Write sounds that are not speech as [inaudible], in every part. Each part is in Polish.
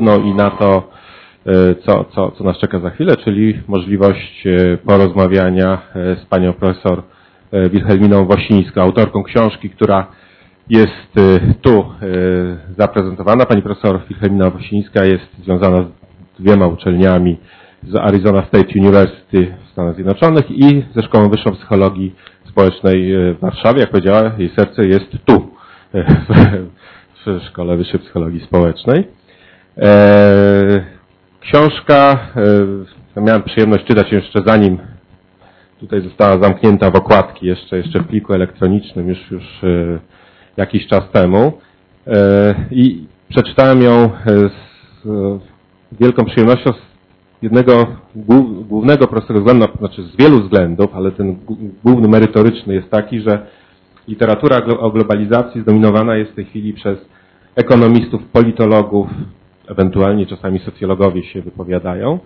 trudną i na to, co, co, co nas czeka za chwilę, czyli możliwość porozmawiania z panią profesor Wilhelminą Wosińską, autorką książki, która jest tu zaprezentowana. Pani profesor Wilhelmina Wosińska jest związana z dwiema uczelniami z Arizona State University w Stanach Zjednoczonych i ze Szkołą Wyższą Psychologii Społecznej w Warszawie. Jak powiedziała, jej serce jest tu, w Szkole Wyższej Psychologii Społecznej. Książka, miałem przyjemność czytać jeszcze zanim tutaj została zamknięta w okładki, jeszcze, jeszcze w pliku elektronicznym już, już jakiś czas temu. I przeczytałem ją z wielką przyjemnością z jednego głównego prostego względu, znaczy z wielu względów, ale ten główny merytoryczny jest taki, że literatura o globalizacji zdominowana jest w tej chwili przez ekonomistów, politologów, ewentualnie czasami socjologowie się wypowiadają.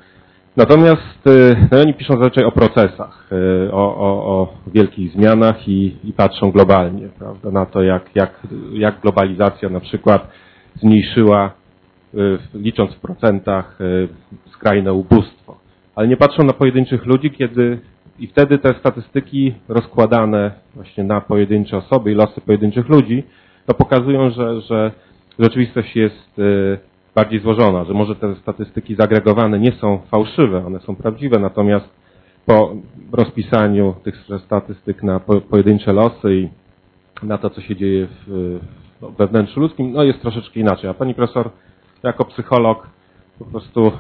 Natomiast no, oni piszą zazwyczaj o procesach, o, o, o wielkich zmianach i, i, patrzą globalnie prawda, na to, jak, jak, jak globalizacja na przykład zmniejszyła licząc w procentach skrajne ubóstwo. Ale nie patrzą na pojedynczych ludzi, kiedy i wtedy te statystyki rozkładane właśnie na pojedyncze osoby i losy pojedynczych ludzi, to pokazują, że, że rzeczywistość jest bardziej złożona, że może te statystyki zagregowane nie są fałszywe, one są prawdziwe, natomiast po rozpisaniu tych statystyk na pojedyncze losy i na to, co się dzieje w, no, wewnętrzu ludzkim, no jest troszeczkę inaczej. A pani profesor jako psycholog po prostu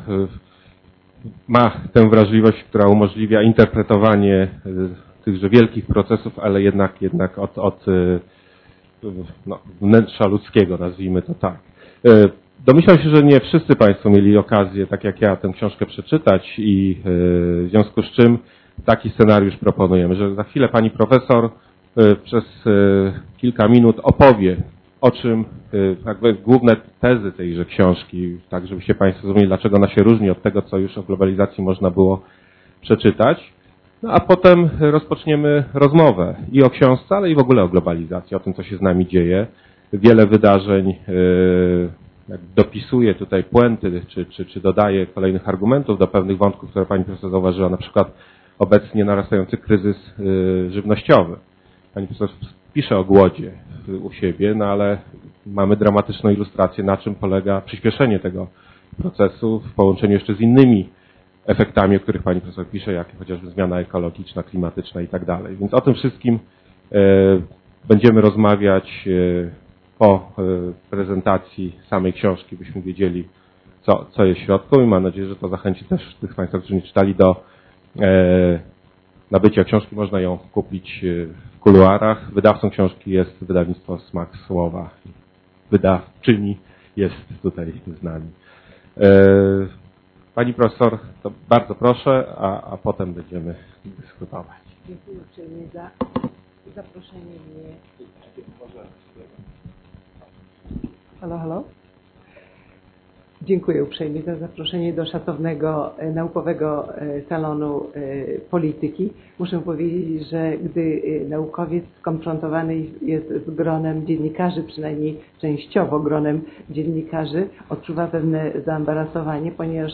ma tę wrażliwość, która umożliwia interpretowanie tychże wielkich procesów, ale jednak, jednak od, od no, wnętrza ludzkiego, nazwijmy to tak. Domyślam się, że nie wszyscy Państwo mieli okazję, tak jak ja, tę książkę przeczytać i w związku z czym taki scenariusz proponujemy, że za chwilę Pani Profesor przez kilka minut opowie o czym jakby główne tezy tejże książki, tak żebyście Państwo zrozumieli, dlaczego ona się różni od tego, co już o globalizacji można było przeczytać. No a potem rozpoczniemy rozmowę i o książce, ale i w ogóle o globalizacji, o tym, co się z nami dzieje. Wiele wydarzeń dopisuje tutaj puenty, czy, czy, czy dodaje kolejnych argumentów do pewnych wątków, które Pani Profesor zauważyła, na przykład obecnie narastający kryzys żywnościowy. Pani Profesor pisze o głodzie u siebie, no ale mamy dramatyczną ilustrację, na czym polega przyspieszenie tego procesu w połączeniu jeszcze z innymi efektami, o których Pani Profesor pisze, jak chociażby zmiana ekologiczna, klimatyczna i tak dalej. Więc o tym wszystkim e, będziemy rozmawiać e, po e, prezentacji samej książki, byśmy wiedzieli, co, co jest w środku i mam nadzieję, że to zachęci też tych Państwa, którzy nie czytali do nabycia książki. Można ją kupić w kuluarach. Wydawcą książki jest wydawnictwo Smak Słowa. Wydawczyni jest tutaj z nami. Pani profesor, to bardzo proszę, a, a potem będziemy dyskutować. Dziękuję uprzejmie za zaproszenie mnie. Halo, halo? Dziękuję uprzejmie za zaproszenie do szacownego naukowego salonu polityki. Muszę powiedzieć, że gdy naukowiec skonfrontowany jest z gronem dziennikarzy, przynajmniej częściowo gronem dziennikarzy, odczuwa pewne zaembarasowanie, ponieważ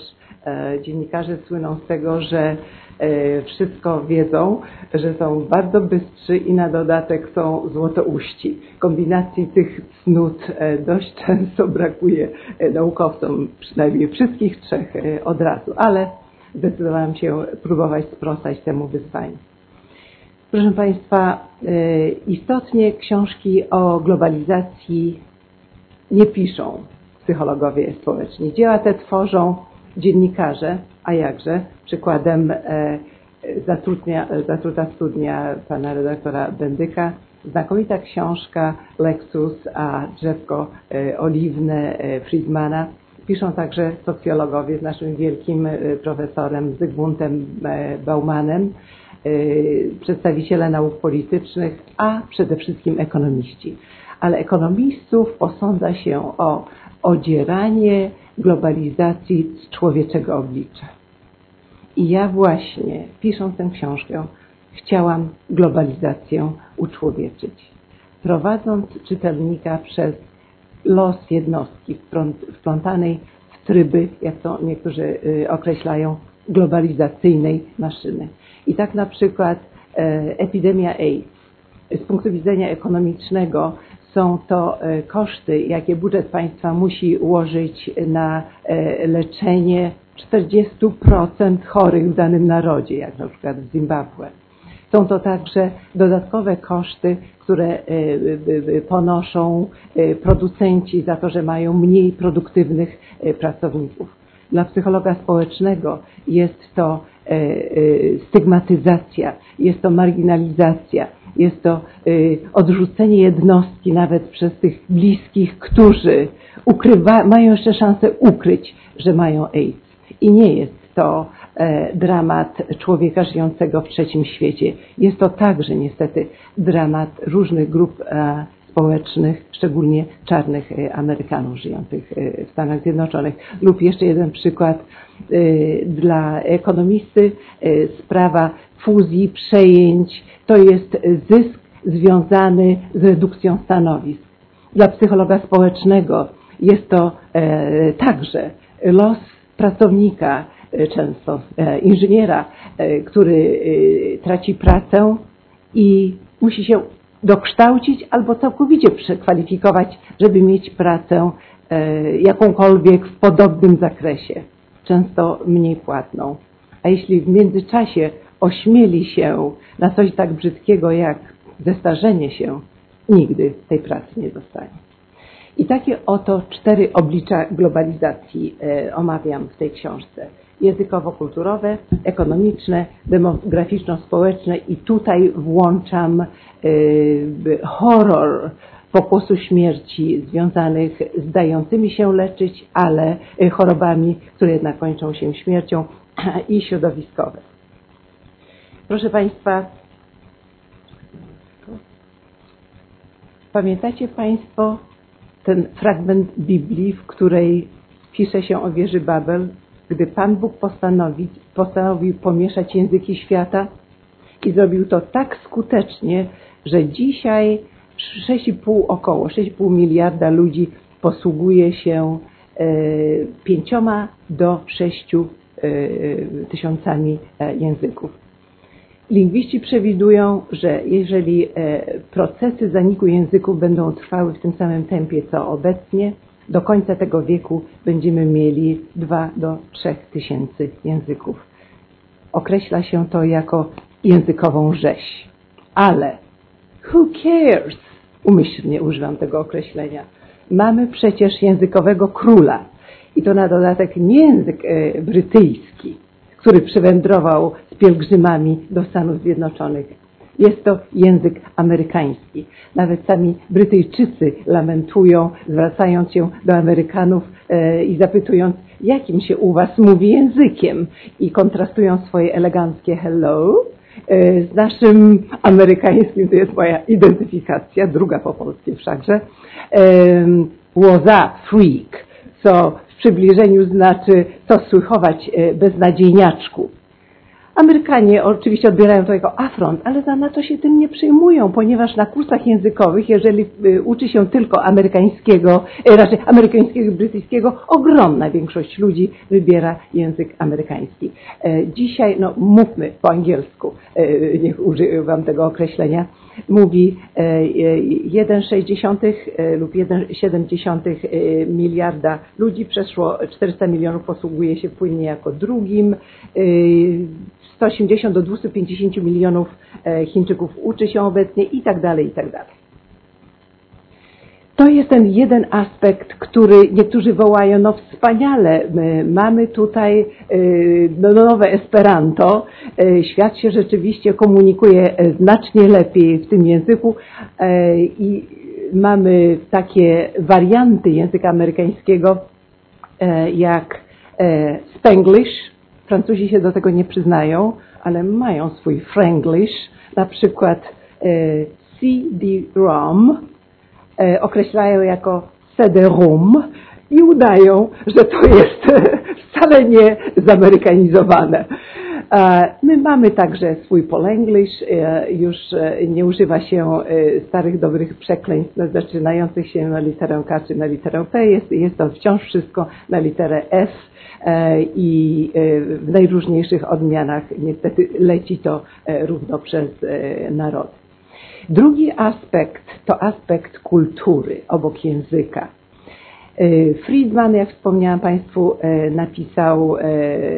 dziennikarze słyną z tego, że wszystko wiedzą, że są bardzo bystrzy i na dodatek są złotouści. Kombinacji tych cnót dość często brakuje naukowcom, przynajmniej wszystkich trzech od razu, ale zdecydowałam się próbować sprostać temu wyzwaniu. Proszę Państwa, istotnie książki o globalizacji nie piszą psychologowie społeczni. Dzieła te tworzą dziennikarze, a jakże, przykładem zatrudnia, zatruta studnia pana redaktora Bendyka, znakomita książka Lexus, a drzewko oliwne Friedmana. Piszą także socjologowie z naszym wielkim profesorem Zygmuntem Baumanem, przedstawiciele nauk politycznych, a przede wszystkim ekonomiści. Ale ekonomistów posądza się o odzieranie globalizacji z człowieczego oblicza. I ja właśnie, pisząc tę książkę, chciałam globalizację uczłowieczyć. Prowadząc czytelnika przez los jednostki wplątanej w tryby, jak to niektórzy określają, globalizacyjnej maszyny. I tak na przykład epidemia AIDS z punktu widzenia ekonomicznego są to koszty, jakie budżet państwa musi ułożyć na leczenie 40% chorych w danym narodzie, jak na przykład w Zimbabwe. Są to także dodatkowe koszty, które e, ponoszą e, producenci za to, że mają mniej produktywnych e, pracowników. Dla psychologa społecznego jest to stygmatyzacja, jest to marginalizacja, jest to odrzucenie jednostki nawet przez tych bliskich, którzy ukrywa, mają jeszcze szansę ukryć, że mają AIDS. I nie jest to E, dramat człowieka żyjącego w trzecim świecie. Jest to także niestety dramat różnych grup e, społecznych, szczególnie czarnych e, Amerykanów żyjących w Stanach Zjednoczonych. Lub jeszcze jeden przykład dla ekonomisty, sprawa fuzji, przejęć, to jest zysk związany z redukcją stanowisk. Dla psychologa społecznego jest to także los pracownika, E, często e, inżyniera, e, który traci pracę i musi się dokształcić albo całkowicie przekwalifikować, żeby mieć pracę jakąkolwiek w podobnym zakresie, często mniej płatną. A jeśli w międzyczasie ośmieli się na coś tak brzydkiego jak zestarzenie się, nigdy tej pracy nie dostanie. I takie oto cztery oblicza globalizacji omawiam w tej książce językowo-kulturowe, ekonomiczne, demograficzno-społeczne i tutaj włączam y, horror pokłosu śmierci związanych z dającymi się leczyć, ale y, chorobami, które jednak kończą się śmiercią [clears throat] i środowiskowe. Proszę Państwa, pamiętacie Państwo ten fragment Biblii, w której pisze się o wieży Babel, gdy Pan Bóg postanowił, pomieszać języki świata i zrobił to tak skutecznie, że dzisiaj 6,5 około 6,5 miliarda ludzi posługuje się e, pięcioma do sześciu e, tysiącami e, języków. Lingwiści przewidują, że jeżeli procesy zaniku języków będą trwały w tym samym tempie co obecnie, do końca tego wieku będziemy mieli 2 do 3 tysięcy języków. Określa się to jako językową rzeź. Ale who cares? Umyślnie używam tego określenia. Mamy przecież językowego króla. I to na dodatek nie język e, brytyjski, który przywędrował z pielgrzymami do Stanów Zjednoczonych, jest to język amerykański. Nawet sami Brytyjczycy lamentują, zwracając się do Amerykanów e, i zapytując, jakim się u was mówi językiem i kontrastują swoje eleganckie hello e, z naszym amerykańskim, to jest moja identyfikacja, druga po polsku wszakże, łoza, freak, co w przybliżeniu znaczy co słychować e, beznadziejniaczku. Amerykanie oczywiście odbierają to jako afront, ale na to się tym nie przyjmują, ponieważ na kursach językowych, jeżeli y, uczy się tylko amerykańskiego, y, raczej amerykańskiego i brytyjskiego, ogromna większość ludzi wybiera język amerykański. E, dzisiaj, no mówmy po angielsku, e, niech używam tego określenia, mówi 1,6 e, lub 1,7 miliarda ludzi, przeszło 400 milionów posługuje się płynnie jako drugim, 180 do 250 milionów e, Chińczyków uczy się obecnie i tak dalej, i tak dalej. To jest ten jeden aspekt, który niektórzy wołają, no wspaniale, mamy tutaj e, no, nowe Esperanto, e, świat się rzeczywiście komunikuje znacznie lepiej w tym języku i mamy takie warianty języka amerykańskiego jak Spanglish, Francuzi się do tego nie przyznają, ale mają swój franglish, na przykład e, CD-ROM e, określają jako CD-ROM i udają, że to jest [laughs] wcale nie zamerykanizowane. My mamy także swój Polenglish, już nie używa się starych dobrych przekleństw zaczynających się na literę K czy na literę P, jest, jest to wciąż wszystko na literę S i w najróżniejszych odmianach niestety leci to równo przez narody. Drugi aspekt to aspekt kultury obok języka. Friedman, jak wspomniałam Państwu, napisał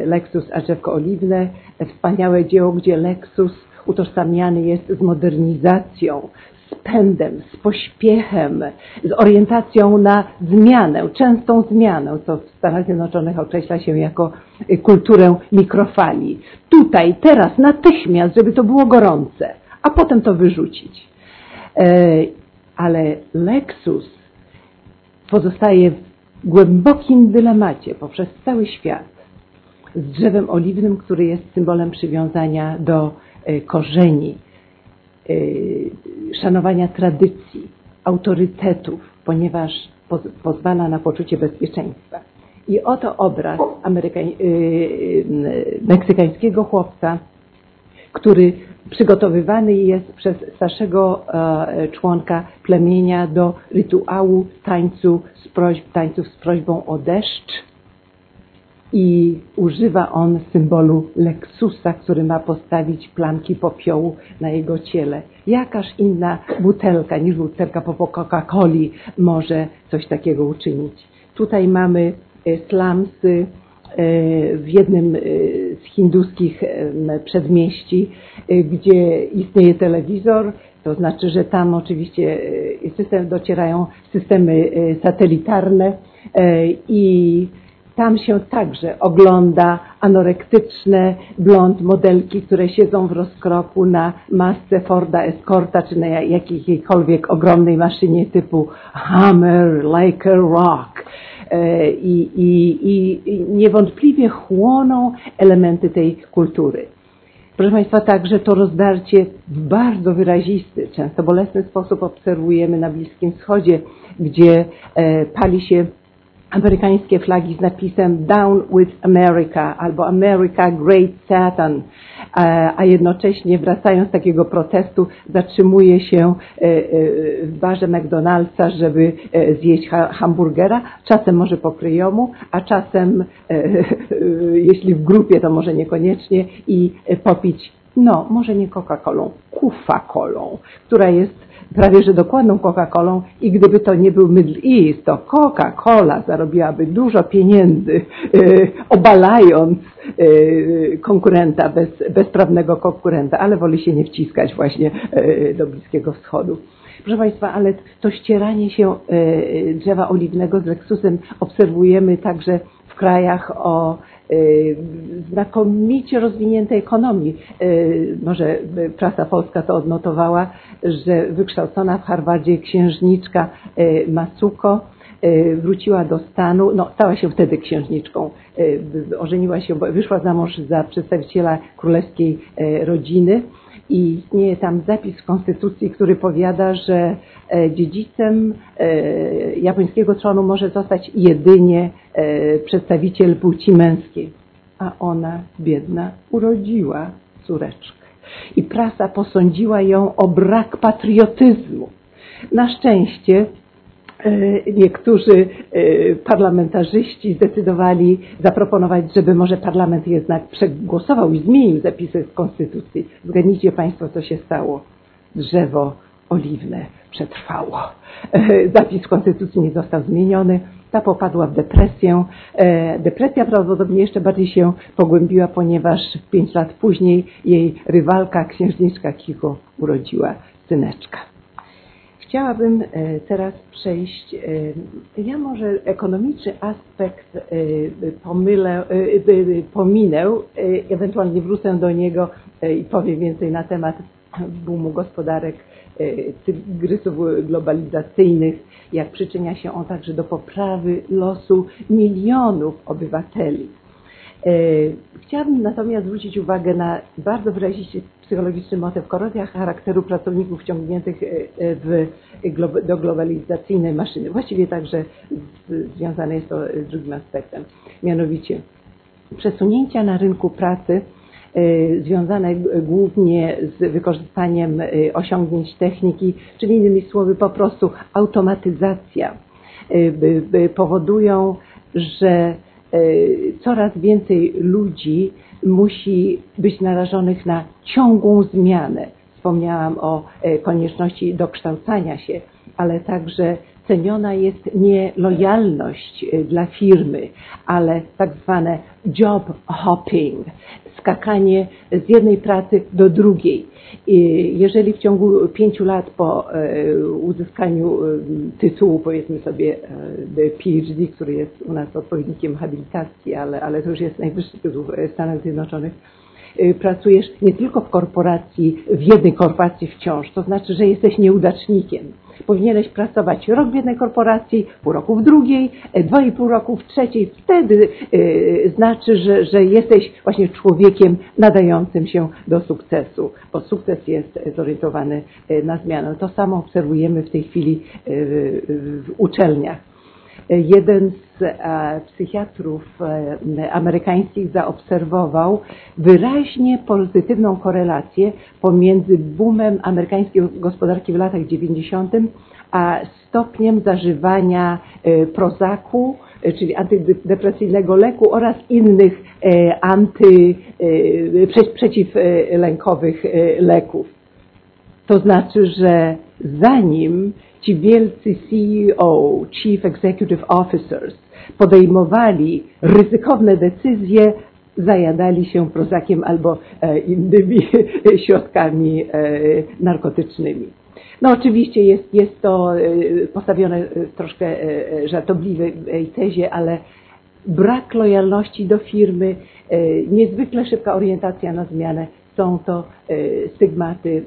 Lexus a drzewko oliwne, wspaniałe dzieło, gdzie Lexus utożsamiany jest z modernizacją, z pędem, z pośpiechem, z orientacją na zmianę, częstą zmianę, co w Stanach Zjednoczonych określa się jako kulturę mikrofali. Tutaj, teraz, natychmiast, żeby to było gorące, a potem to wyrzucić. Ale Lexus pozostaje w głębokim dylemacie poprzez cały świat z drzewem oliwnym, który jest symbolem przywiązania do korzeni, szanowania tradycji, autorytetów, ponieważ pozwala na poczucie bezpieczeństwa. I oto obraz Amerykań, meksykańskiego chłopca, który przygotowywany jest przez starszego członka plemienia do rytuału tańcu z prośb, tańców z prośbą o deszcz i używa on symbolu Lexusa, który ma postawić plamki popiołu na jego ciele. Jakaż inna butelka niż butelka po Coca-Coli może coś takiego uczynić. Tutaj mamy slamsy w jednym z hinduskich przedmieści, gdzie istnieje telewizor, to znaczy, że tam oczywiście system, docierają systemy satelitarne i tam się także ogląda anorektyczne blond modelki, które siedzą w rozkroku na masce Forda Escorta czy na jakiejkolwiek ogromnej maszynie typu Hammer, like a rock. I, i, i niewątpliwie chłoną elementy tej kultury. Proszę Państwa, także to rozdarcie w bardzo wyrazisty, często bolesny sposób obserwujemy na Bliskim Wschodzie, gdzie pali się amerykańskie flagi z napisem Down with America albo America Great Satan, a jednocześnie wracając z takiego protestu zatrzymuje się w barze McDonald'sa, żeby zjeść hamburgera, czasem może po kryjomu, a czasem jeśli w grupie to może niekoniecznie i popić no, może nie Coca-Colą, Kufa-Colą, która jest prawie że dokładną Coca-Colą i gdyby to nie był Middle East, to Coca-Cola zarobiłaby dużo pieniędzy, yy, obalając yy, konkurenta, bez, bezprawnego konkurenta, ale woli się nie wciskać właśnie yy, do Bliskiego Wschodu. Proszę Państwa, ale to ścieranie się drzewa oliwnego z Lexusem obserwujemy także w krajach o znakomicie rozwiniętej ekonomii. Może prasa polska to odnotowała, że wykształcona w Harvardzie księżniczka Masuko wróciła do stanu, no stała się wtedy księżniczką, ożeniła się, wyszła za mąż za przedstawiciela królewskiej rodziny i istnieje tam zapis w konstytucji, który powiada, że dziedzicem japońskiego tronu może zostać jedynie przedstawiciel płci męskiej. A ona, biedna, urodziła córeczkę. I prasa posądziła ją o brak patriotyzmu. Na szczęście niektórzy parlamentarzyści zdecydowali zaproponować, żeby może parlament jednak przegłosował i zmienił zapisy w Konstytucji. Zgadnijcie Państwo, co się stało. Drzewo oliwne przetrwało. [laughs] Zapis Konstytucji nie został zmieniony. Ta popadła w depresję. Depresja prawdopodobnie jeszcze bardziej się pogłębiła, ponieważ pięć lat później jej rywalka, księżniczka Kiko, urodziła syneczka. Chciałabym teraz przejść, ja może ekonomiczny aspekt pomylę, pominę, ewentualnie wrócę do niego i powiem więcej na temat boomu gospodarek tygrysów globalizacyjnych, jak przyczynia się on także do poprawy losu milionów obywateli. Chciałabym natomiast zwrócić uwagę na bardzo wyraziście psychologiczny motyw korozja charakteru pracowników wciągniętych w, do globalizacyjnej maszyny. Właściwie także związane jest to z drugim aspektem. Mianowicie przesunięcia na rynku pracy związane głównie z wykorzystaniem osiągnięć techniki, czyli innymi słowy po prostu automatyzacja powodują, że coraz więcej ludzi musi być narażonych na ciągłą zmianę. Wspomniałam o konieczności dokształcania się, ale także ceniona jest nie lojalność dla firmy, ale tak zwane job hopping, skakanie z jednej pracy do drugiej. Jeżeli w ciągu pięciu lat po uzyskaniu tytułu, powiedzmy sobie PhD, który jest u nas odpowiednikiem habilitacji, ale, ale to już jest najwyższy tytuł w Stanach Zjednoczonych, pracujesz nie tylko w korporacji, w jednej korporacji wciąż, to znaczy, że jesteś nieudacznikiem. Powinieneś pracować rok w jednej korporacji, pół roku w drugiej, dwa i pół roku w trzeciej. Wtedy yy, znaczy, że, że jesteś właśnie człowiekiem nadającym się do sukcesu, bo sukces jest zorientowany na zmianę. To samo obserwujemy w tej chwili w uczelniach. Jeden z psychiatrów amerykańskich zaobserwował wyraźnie pozytywną korelację pomiędzy boomem amerykańskiej gospodarki w latach 90. a stopniem zażywania prozaku, czyli antydepresyjnego leku oraz innych anty, przeciwlękowych leków. To znaczy, że zanim ci wielcy CEO, Chief Executive Officers podejmowali ryzykowne decyzje, zajadali się prozakiem albo innymi [laughs] środkami narkotycznymi. No oczywiście jest, jest to postawione w troszkę żartobliwej tezie, ale brak lojalności do firmy, niezwykle szybka orientacja na zmianę są to stygmaty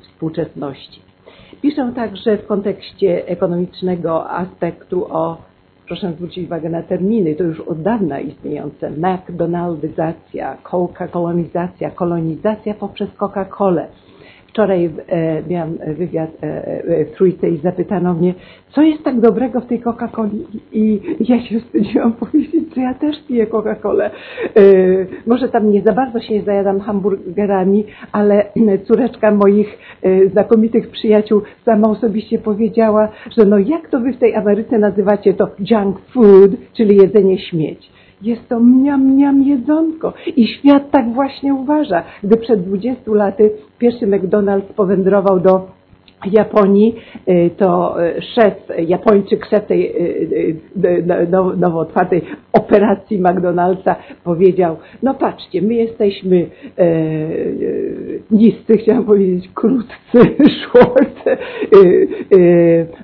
współczesności. Piszę także w kontekście ekonomicznego aspektu o, proszę zwrócić uwagę na terminy, to już od dawna istniejące, McDonaldyzacja, Coca-Kolonizacja, kolonizacja poprzez Coca-Colę. Wczoraj e, miałam wywiad e, w Trójce i zapytano mnie, co jest tak dobrego w tej Coca-Coli i ja się wstydziłam [laughs] powiedzieć, że ja też piję Coca-Colę. E, może tam nie za bardzo się zajadam hamburgerami, ale [clears throat] córeczka moich e, znakomitych przyjaciół sama osobiście powiedziała, że no jak to wy w tej Ameryce nazywacie to junk food, czyli jedzenie śmieci. Jest to mniam, mniam jedzonko. I świat tak właśnie uważa. Gdy przed 20 laty pierwszy McDonald's powędrował do Japonii, to szef, Japończyk, szef tej nowo otwartej operacji McDonald'sa powiedział, no patrzcie, my jesteśmy e, niscy, chciałam powiedzieć krótcy, [laughs] short, e, e,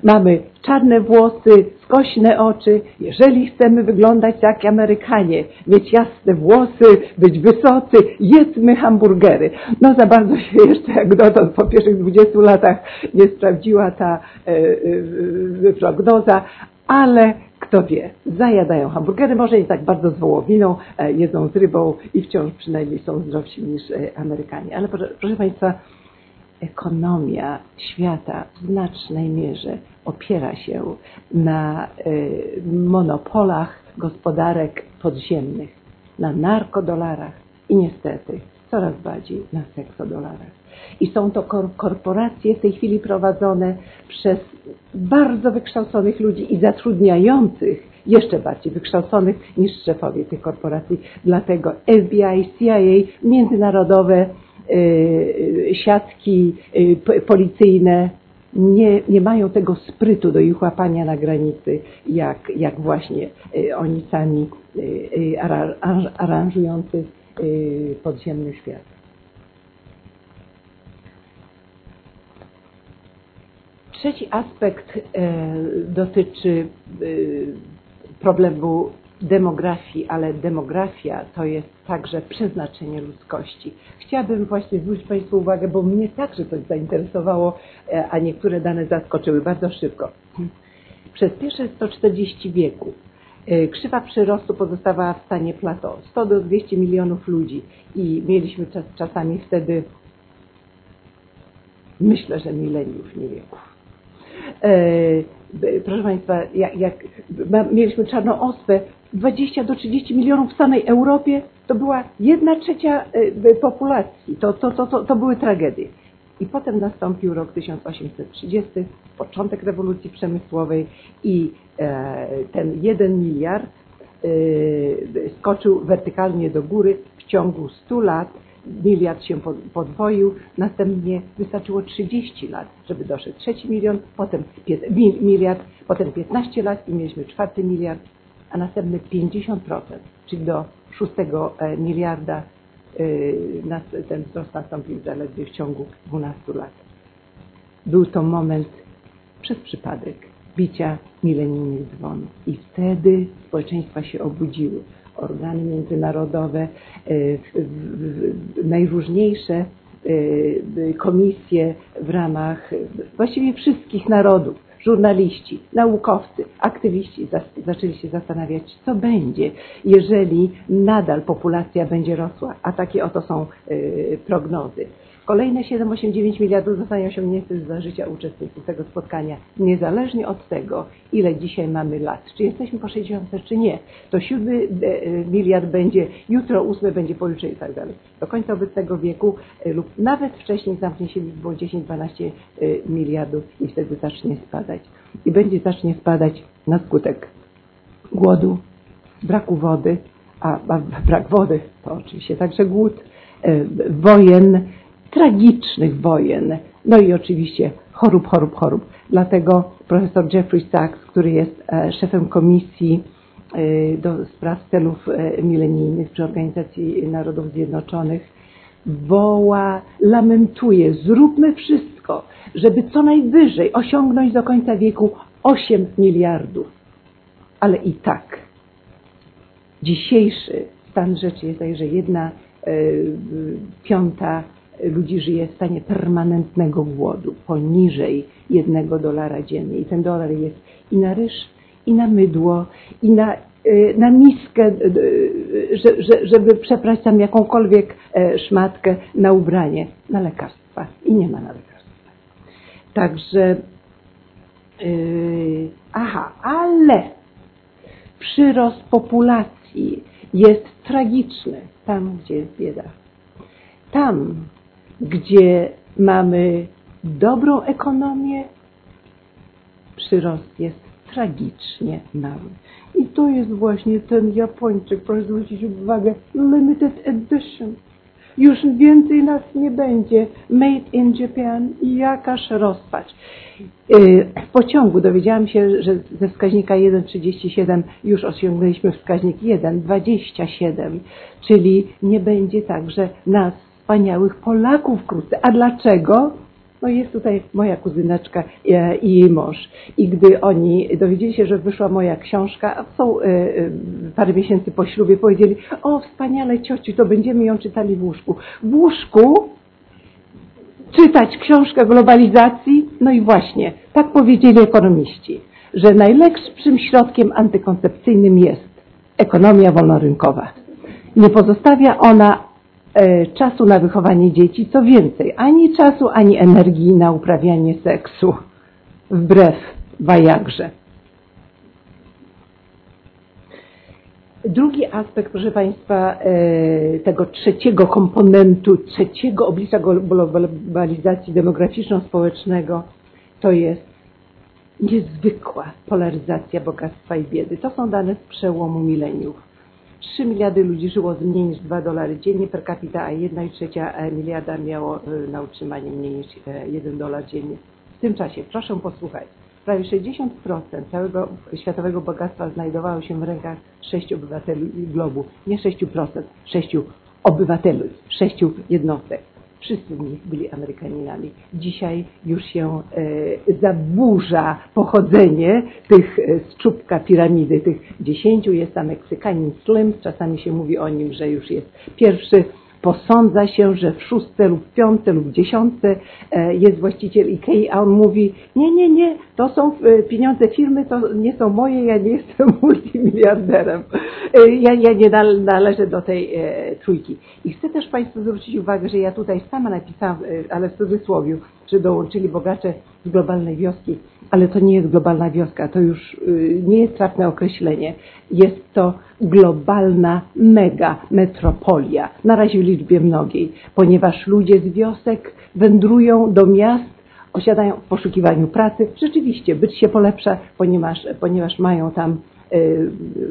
mamy czarne włosy, skośne oczy. Jeżeli chcemy wyglądać jak Amerykanie, mieć jasne włosy, być wysocy, jedzmy hamburgery. No za bardzo się jeszcze jak dotąd po pierwszych 20 latach nie sprawdziła ta e, e, prognoza, ale kto wie, zajadają hamburgery, może nie tak bardzo z wołowiną, e, jedzą z rybą i wciąż przynajmniej są zdrowsi niż e, Amerykanie. Ale proszę, proszę Państwa, ekonomia świata w znacznej mierze opiera się na monopolach gospodarek podziemnych, na narkodolarach i niestety coraz bardziej na seksodolarach. I są to korporacje w tej chwili prowadzone przez bardzo wykształconych ludzi i zatrudniających jeszcze bardziej wykształconych niż szefowie tych korporacji. Dlatego FBI, CIA, międzynarodowe siatki policyjne nie, nie mają tego sprytu do ich łapania na granicy, jak, jak właśnie oni sami aranżujący podziemny świat. Trzeci aspekt dotyczy problemu demografii, ale demografia to jest także przeznaczenie ludzkości. Chciałabym właśnie zwrócić Państwu uwagę, bo mnie także coś zainteresowało, a niektóre dane zaskoczyły bardzo szybko. Przez pierwsze 140 wieku krzywa przyrostu pozostawała w stanie plateau. 100 do 200 milionów ludzi i mieliśmy czas, czasami wtedy myślę, że mileniów, nie wieków. Proszę Państwa, jak, jak mieliśmy czarną ospę, 20 do 30 milionów w samej Europie, to była jedna trzecia populacji. To, to, to, to, to były tragedie. I potem nastąpił rok 1830, początek rewolucji przemysłowej i e, ten jeden miliard e, skoczył wertykalnie do góry w ciągu 100 lat. Miliard się podwoił, następnie wystarczyło 30 lat, żeby doszedł trzeci milion, potem miliard, potem 15 lat i mieliśmy czwarty miliard, a następny 50%, czyli do szóstego e, miliarda Y, ten wzrost nastąpił zaledwie w ciągu 12 lat. Był to moment przez przypadek bicia milenijnych dzwonów i wtedy społeczeństwa się obudziły. Organy międzynarodowe, y, najróżniejsze y, komisje w ramach właściwie wszystkich narodów żurnaliści, naukowcy, aktywiści zaczęli się zastanawiać, co będzie, jeżeli nadal populacja będzie rosła, a takie oto są y, prognozy. Kolejne 7, 8, 9 miliardów zostanie osiągnięte za życia uczestników tego spotkania, niezależnie od tego, ile dzisiaj mamy lat. Czy jesteśmy po 60, czy nie. To siódmy e, miliard będzie, jutro ósmy będzie pojutrze i tak dalej. Do końca obecnego wieku e, lub nawet wcześniej zamknie się liczbą 10-12 e, miliardów i wtedy zacznie spadać. I będzie zacznie spadać na skutek głodu, braku wody, a, a brak wody to oczywiście także głód, wojen, tragicznych wojen, no i oczywiście chorób, chorób, chorób. Dlatego profesor Jeffrey Sachs, który jest e, szefem komisji e, do spraw celów e, milenijnych przy Organizacji Narodów Zjednoczonych, woła, lamentuje, zróbmy wszystko, żeby co najwyżej osiągnąć do końca wieku 8 miliardów. Ale i tak dzisiejszy stan rzeczy jest taki, że jedna piąta ludzi żyje w stanie permanentnego głodu, poniżej jednego dolara dziennie. I ten dolar jest i na ryż, i na mydło, i na, y, na miskę, y, żeby przeprać tam jakąkolwiek e, szmatkę na ubranie, na lekarstwa. I nie ma na lekarstwa. Także, aha, ale przyrost populacji jest tragiczny tam, gdzie jest bieda. Tam, gdzie mamy dobrą ekonomię, przyrost jest tragicznie mały. I to jest właśnie ten Japończyk, proszę zwrócić uwagę, limited edition. Już więcej nas nie będzie. Made in Japan jakaż rozpacz. Y, w pociągu dowiedziałam się, że ze wskaźnika 1,37 już osiągnęliśmy wskaźnik 1,27, czyli nie będzie tak, że nas wspaniałych Polaków wkrótce. A dlaczego? No jest tutaj moja kuzyneczka e, i jej mąż. I gdy oni dowiedzieli się, że wyszła moja książka, są e, e, parę miesięcy po ślubie, powiedzieli, o wspaniale ciociu, to będziemy ją czytali w łóżku. W łóżku czytać książkę globalizacji? No i właśnie, tak powiedzieli ekonomiści, że najlepszym środkiem antykoncepcyjnym jest ekonomia wolnorynkowa. Nie pozostawia ona czasu na wychowanie dzieci, co więcej, ani czasu, ani energii na uprawianie seksu, wbrew Wajagrze. Drugi aspekt, proszę Państwa, e, tego trzeciego komponentu, trzeciego oblicza globalizacji demograficzno-społecznego to jest niezwykła polaryzacja bogactwa i biedy. To są dane z przełomu mileniów. 3 miliardy ludzi żyło z mniej niż 2 dolary dziennie per capita, a 1 trzecia e, miliarda miało e, na utrzymanie mniej niż 1 e, dolar dziennie. W tym czasie, proszę posłuchać, prawie 60% całego światowego bogactwa znajdowało się w rękach 6 obywateli globu. Nie 6%, 6 obywateli, 6 jednostek wszyscy z nich byli Amerykaninami. Dzisiaj już się e, zaburza pochodzenie tych e, z czubka piramidy, tych dziesięciu. Jest tam Meksykanin Slim, czasami się mówi o nim, że już jest pierwszy. Posądza się, że w szóste lub piąte lub dziesiąte e, jest właściciel Ikei, a on mówi, nie, nie, nie, To są e, pieniądze firmy, to nie są moje, ja nie [laughs] jestem multimiliarderem. E, ja, ja nie należę do tej trójki. I chcę też Państwu zwrócić uwagę, że ja tutaj sama napisałam, ale w cudzysłowie, że dołączyli bogacze z globalnej wioski, ale to nie jest globalna wioska, to już y, nie jest trafne określenie. Jest to globalna mega metropolia, na razie w liczbie mnogiej, ponieważ ludzie z wiosek wędrują do miast, osiadają w poszukiwaniu pracy. Rzeczywiście, być się polepsza, ponieważ, ponieważ mają tam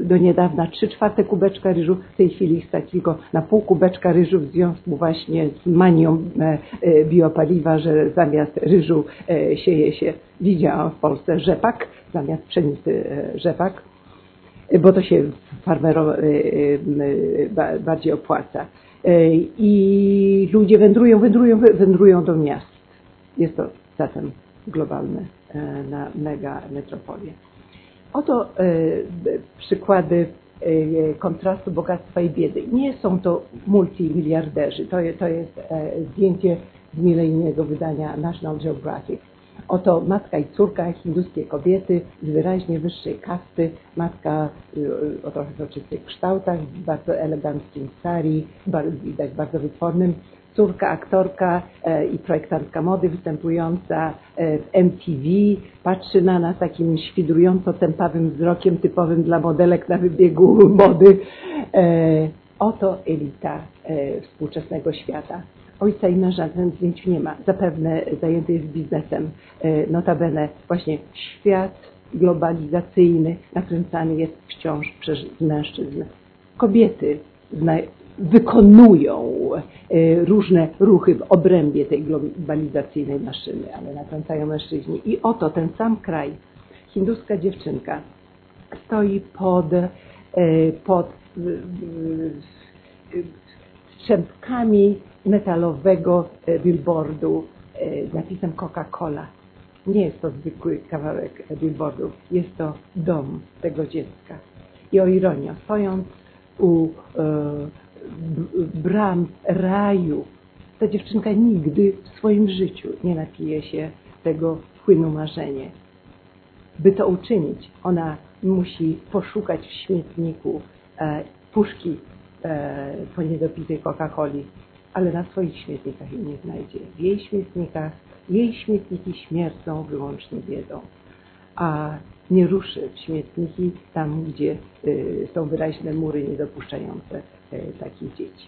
do niedawna 3 czwarte kubeczka ryżu, w tej chwili stać tylko na pół kubeczka ryżu w związku właśnie z manią e, e, biopaliwa, że zamiast ryżu e, sieje się, widziałam w Polsce rzepak, zamiast pszenicy rzepak, bo to się farmerom bardziej opłaca. I ludzie wędrują, wędrują, wędrują do miast. Jest to zatem globalne na mega metropolie. Oto przykłady kontrastu bogactwa i biedy. Nie są to multimiliarderzy. To, to jest zdjęcie z milenijnego wydania National Geographic. Oto matka i córka, hinduskie kobiety z wyraźnie wyższej kasty. Matka o trochę soczystych kształtach, w bardzo eleganckim sari, widać bardzo wytwornym. Córka aktorka i projektantka mody występująca w MTV patrzy na nas takim świdrująco tępawym wzrokiem typowym dla modelek na wybiegu [laughs] mody. Oto elita współczesnego świata. Ojca i męża na tym zdjęciu nie ma. Zapewne zajęty jest biznesem. Notabene właśnie świat globalizacyjny nakręcany jest wciąż przez mężczyzn. Kobiety wykonują różne ruchy w obrębie tej globalizacyjnej maszyny, ale nakręcają mężczyźni. I oto ten sam kraj, hinduska dziewczynka, stoi pod, pod strzępkami metalowego billboardu z napisem Coca-Cola. Nie jest to zwykły kawałek billboardu, jest to dom tego dziecka. I o ironio, stojąc u bram raju, ta dziewczynka nigdy w swoim życiu nie napije się tego płynu marzenie. By to uczynić, ona musi poszukać w śmietniku e, puszki e, po niedopitej Coca-Coli, ale na swoich śmietnikach jej nie znajdzie. W jej śmietnikach, jej śmietniki śmierdzą wyłącznie biedą, a nie ruszy w śmietniki tam, gdzie y, są wyraźne mury niedopuszczające takich dzieci.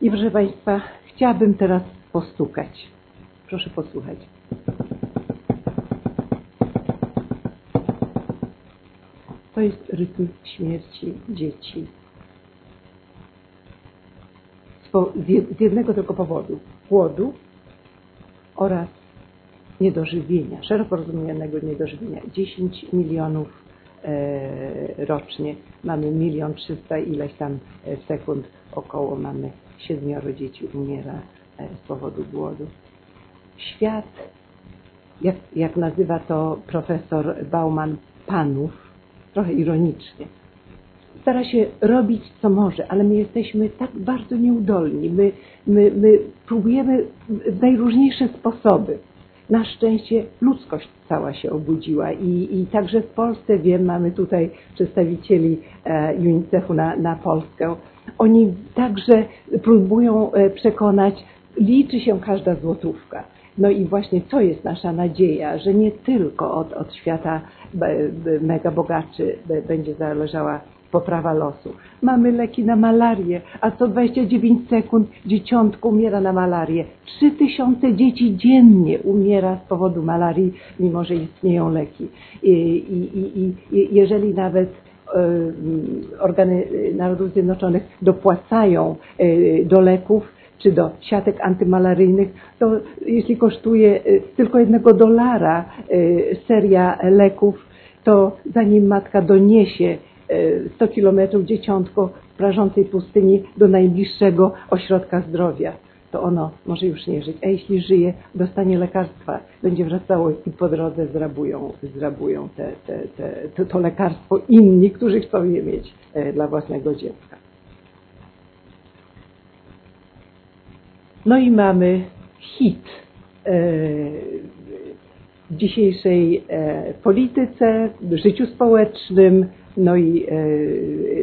I proszę Państwa, chciałabym teraz postukać. Proszę posłuchać. To jest rytm śmierci dzieci. Z jednego tylko powodu. Głodu oraz niedożywienia, szeroko rozumianego niedożywienia. 10 milionów e, rocznie, mamy milion trzysta ileś tam e, sekund około mamy siedmioro dzieci umiera e, z powodu głodu. Świat, jak, jak nazywa to profesor Bauman, panów, trochę ironicznie, stara się robić co może, ale my jesteśmy tak bardzo nieudolni. My, my, my próbujemy w najróżniejsze sposoby. Na szczęście ludzkość cała się obudziła i, i także w Polsce wiem, mamy tutaj przedstawicieli e, UNICEF-u na, na Polskę. Oni także próbują e, przekonać, liczy się każda złotówka. No i właśnie to jest nasza nadzieja, że nie tylko od, od świata mega bogaczy będzie zależała poprawa losu. Mamy leki na malarię, a co 29 sekund dzieciątko umiera na malarię. 3000 dzieci dziennie umiera z powodu malarii, mimo że istnieją leki. I, i, i, i jeżeli nawet e, organy Narodów Zjednoczonych dopłacają e, do leków, czy do siatek antymalaryjnych, to jeśli kosztuje e, tylko jednego dolara seria leków, to zanim matka doniesie 100 kilometrów dzieciątko w prażącej pustyni do najbliższego ośrodka zdrowia. To ono może już nie żyć. A jeśli żyje, dostanie lekarstwa, będzie wracało i po drodze zrabują, zrabują te, te, te, to, to lekarstwo inni, którzy chcą je mieć e, dla własnego dziecka. No i mamy hit. E, w dzisiejszej polityce, w życiu społecznym, no i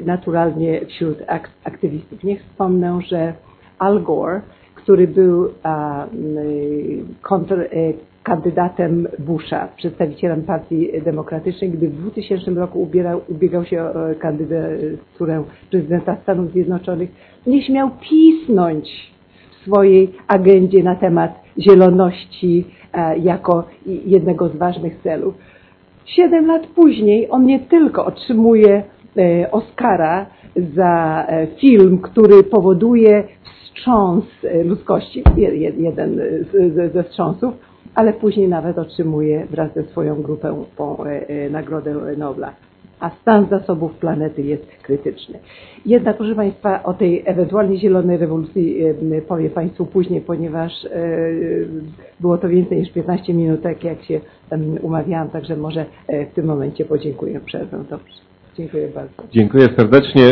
naturalnie wśród aktywistów. Niech wspomnę, że Al Gore, który był kontr, kandydatem Busha, przedstawicielem Partii Demokratycznej, gdy w 2000 roku ubierał, ubiegał się o kandydaturę prezydenta Stanów Zjednoczonych, nie śmiał pisnąć w swojej agendzie na temat zieloności jako jednego z ważnych celów. Siedem lat później on nie tylko otrzymuje Oscara za film, który powoduje wstrząs ludzkości, jeden ze wstrząsów, ale później nawet otrzymuje wraz ze swoją grupą Nagrodę Nobla. A stan zasobów planety jest krytyczny. Jednak, proszę Państwa, o tej ewentualnie zielonej rewolucji powiem Państwu później, ponieważ było to więcej niż 15 minutek, jak się umawiałam, także może w tym momencie podziękuję. Przerwę. Dobrze. Dziękuję bardzo. Dziękuję serdecznie.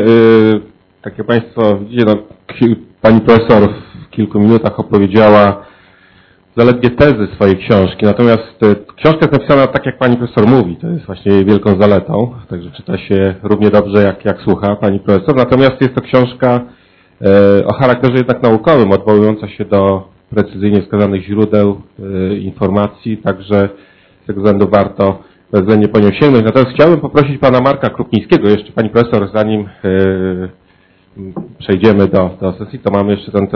Tak jak Państwo widzicie, no, Pani Profesor w kilku minutach opowiedziała zaledwie tezy swojej książki, natomiast książka jest napisana tak, jak pani profesor mówi, to jest właśnie jej wielką zaletą, także czyta się równie dobrze, jak, jak słucha pani profesor, natomiast jest to książka e, o charakterze jednak naukowym, odwołująca się do precyzyjnie wskazanych źródeł e, informacji, także z tego względu warto bezwzględnie po nią sięgnąć. Natomiast chciałbym poprosić pana Marka Krupnińskiego, jeszcze pani profesor, zanim e, przejdziemy do, do sesji, to mamy jeszcze tę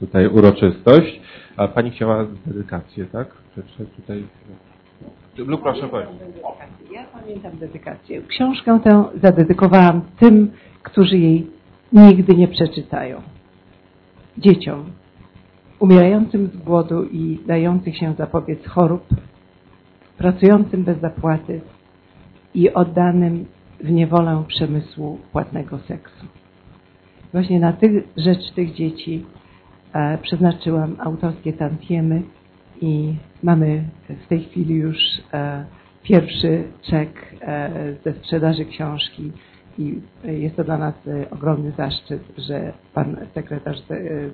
tutaj uroczystość. A Pani chciała dedykację, tak? Czy, tutaj... Lub proszę Pani. Ja pamiętam dedykację. Książkę tę zadedykowałam tym, którzy jej nigdy nie przeczytają. Dzieciom umierającym z głodu i dających się zapobiec chorób, pracującym bez zapłaty i oddanym w niewolę przemysłu płatnego seksu. Właśnie na tych, rzecz tych dzieci przeznaczyłam autorskie tantiemy i mamy w tej chwili już pierwszy czek ze sprzedaży książki i jest to dla nas ogromny zaszczyt, że pan sekretarz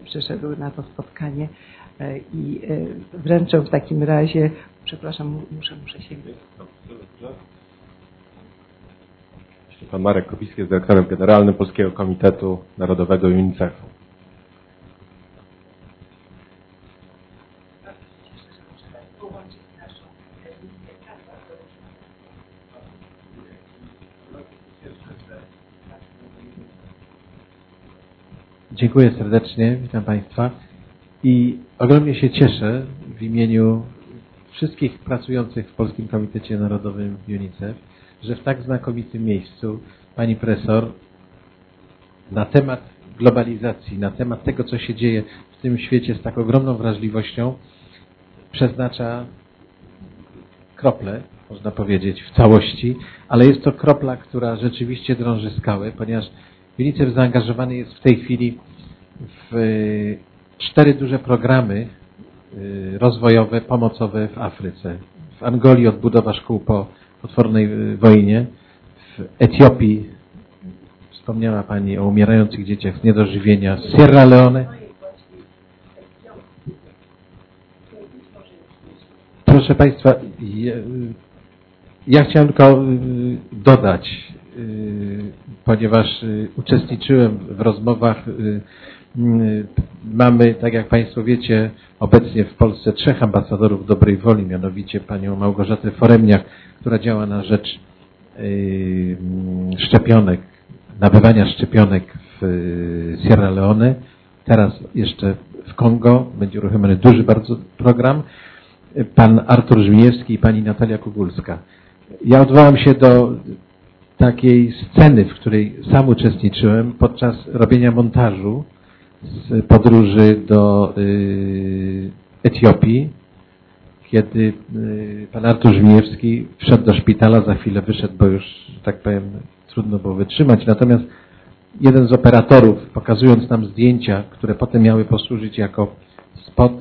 przyszedł na to spotkanie i wręczę w takim razie, przepraszam, muszę, muszę sięgnąć. Pan Marek Kopicki jest dyrektorem generalnym Polskiego Komitetu Narodowego UNICEF-u. Dziękuję serdecznie, witam Państwa. I ogromnie się cieszę w imieniu wszystkich pracujących w Polskim Komitecie Narodowym UNICEF, że w tak znakomitym miejscu Pani Profesor na temat globalizacji, na temat tego, co się dzieje w tym świecie z tak ogromną wrażliwością przeznacza krople, można powiedzieć, w całości, ale jest to kropla, która rzeczywiście drąży skałę, ponieważ UNICEF zaangażowany jest w tej chwili w cztery duże programy y, rozwojowe, pomocowe w Afryce. W Angolii odbudowa szkół po potwornej y, wojnie, w Etiopii wspomniała Pani o umierających dzieciach z niedożywienia, Sierra Leone. Proszę Państwa, ja, ja chciałem tylko y, dodać, ponieważ uczestniczyłem w rozmowach mamy, tak jak Państwo wiecie, obecnie w Polsce trzech ambasadorów dobrej woli, mianowicie panią Małgorzatę Foremniak, która działa na rzecz y, szczepionek, nabywania szczepionek w y, Sierra Leone, teraz jeszcze w Kongo będzie uruchomiony duży bardzo program, pan Artur Żmijewski i pani Natalia Kugulska. Ja odwołam się do takiej sceny, w której sam uczestniczyłem podczas robienia montażu z podróży do y, Etiopii, kiedy y, pan Artur Żmijewski wszedł do szpitala, za chwilę wyszedł, bo już, tak powiem, trudno było wytrzymać. Natomiast jeden z operatorów, pokazując nam zdjęcia, które potem miały posłużyć jako spot,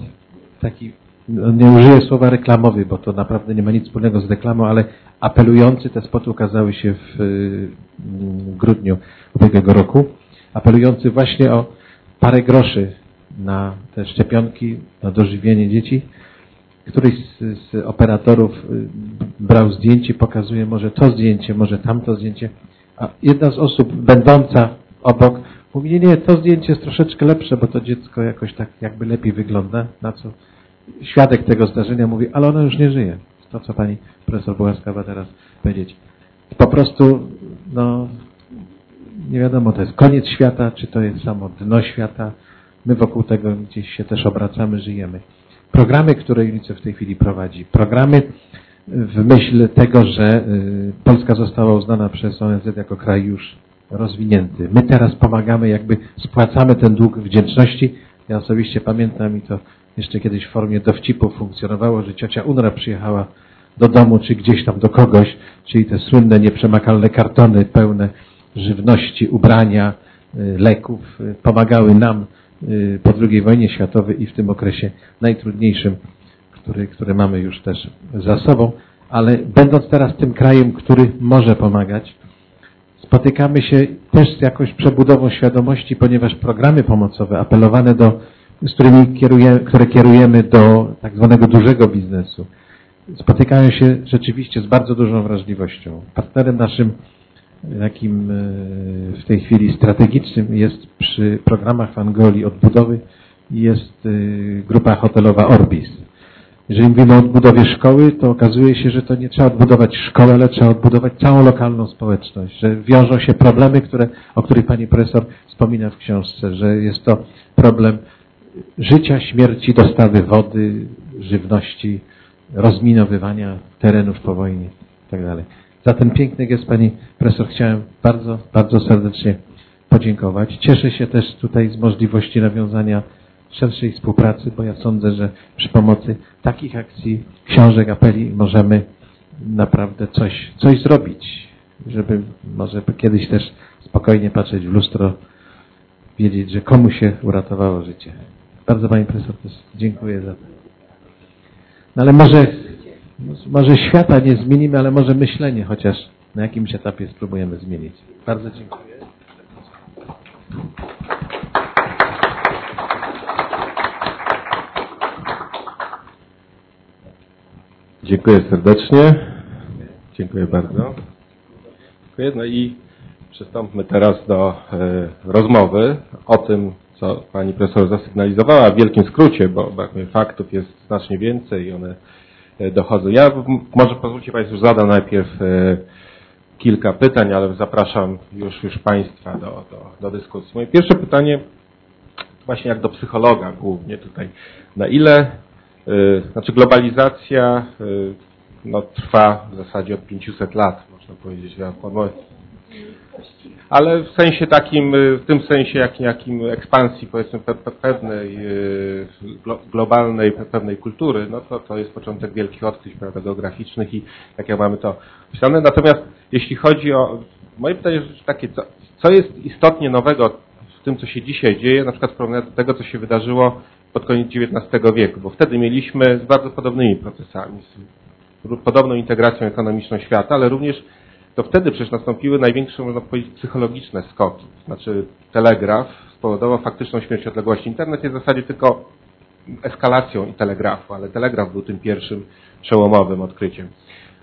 taki, no nie użyję słowa reklamowy, bo to naprawdę nie ma nic wspólnego z reklamą, ale apelujący, te spoty ukazały się w, y, w grudniu ubiegłego roku, apelujący właśnie o parę groszy na te szczepionki, na dożywienie dzieci. któryś z, z operatorów y, brał zdjęcie, pokazuje może to zdjęcie, może tamto zdjęcie, a jedna z osób będąca obok mówi, nie, nie, to zdjęcie jest troszeczkę lepsze, bo to dziecko jakoś tak jakby lepiej wygląda, na co świadek tego zdarzenia mówi, ale ono już nie żyje. To, co pani profesor była łaskawa teraz powiedzieć. Po prostu, no, nie wiadomo, to jest koniec świata, czy to jest samo dno świata. My wokół tego gdzieś się też obracamy, żyjemy. Programy, które UNICEF w tej chwili prowadzi, programy w myśl tego, że y, Polska została uznana przez ONZ jako kraj już rozwinięty. My teraz pomagamy, jakby spłacamy ten dług wdzięczności. Ja osobiście pamiętam i to jeszcze kiedyś w formie dowcipu funkcjonowało, że ciocia UNRA przyjechała do domu, czy gdzieś tam do kogoś, czyli te słynne, nieprzemakalne kartony pełne żywności, ubrania, y, leków, y, pomagały nam y, po II wojnie światowej i w tym okresie najtrudniejszym, który, który mamy już też za sobą, ale będąc teraz tym krajem, który może pomagać, spotykamy się też z jakąś przebudową świadomości, ponieważ programy pomocowe apelowane do, z którymi kierujemy, które kierujemy do tak zwanego dużego biznesu, spotykają się rzeczywiście z bardzo dużą wrażliwością. Partnerem naszym takim e, w tej chwili strategicznym jest przy programach Angolii odbudowy jest e, grupa hotelowa Orbis. Jeżeli mówimy o odbudowie szkoły, to okazuje się, że to nie trzeba odbudować szkoły, ale trzeba odbudować całą lokalną społeczność, że wiążą się problemy, które, o których pani profesor wspomina w książce, że jest to problem życia, śmierci, dostawy wody, żywności, rozminowywania terenów po wojnie itd. Za ten piękny gest Pani Profesor chciałem bardzo, bardzo serdecznie podziękować. Cieszę się też tutaj z możliwości nawiązania szerszej współpracy, bo ja sądzę, że przy pomocy takich akcji, książek, apeli możemy naprawdę coś, coś zrobić, żeby może kiedyś też spokojnie patrzeć w lustro, wiedzieć, że komu się uratowało życie. Bardzo Pani Profesor też dziękuję za to. No ale może, może świata nie zmienimy, ale może myślenie chociaż na jakimś etapie spróbujemy zmienić. Bardzo dziękuję. Dziękuję serdecznie. Dziękuję bardzo. Dziękuję. No i przystąpmy teraz do e, rozmowy o tym, co pani profesor zasygnalizowała w wielkim skrócie, bo, bo faktów jest znacznie więcej i one dochodzą. Ja może pozwólcie Państwo, zadam najpierw e, kilka pytań, ale zapraszam już, już Państwa do, do, do dyskusji. Moje pierwsze pytanie, właśnie jak do psychologa głównie tutaj, na ile, e, znaczy globalizacja no, trwa w zasadzie od 500 lat, można powiedzieć. Ja, ale w sensie takim, y, w tym sensie jakim, jakim ekspansji powiedzmy pe, pe, pewnej y, globalnej, pewnej kultury, no to, to jest początek wielkich odkryć prawda, geograficznych i tak jak mamy to pisane. Natomiast jeśli chodzi o, moje pytanie jest takie, co, co jest istotnie nowego w tym, co się dzisiaj dzieje, na przykład w porównaniu do tego, co się wydarzyło pod koniec XIX wieku, bo wtedy mieliśmy z bardzo podobnymi procesami, z podobną integracją ekonomiczną świata, ale również to wtedy przecież nastąpiły największe, można powiedzieć, psychologiczne skoki. Znaczy telegraf spowodował faktyczną śmierć odległości. Internet jest w zasadzie tylko eskalacją telegrafu, ale telegraf był tym pierwszym przełomowym odkryciem.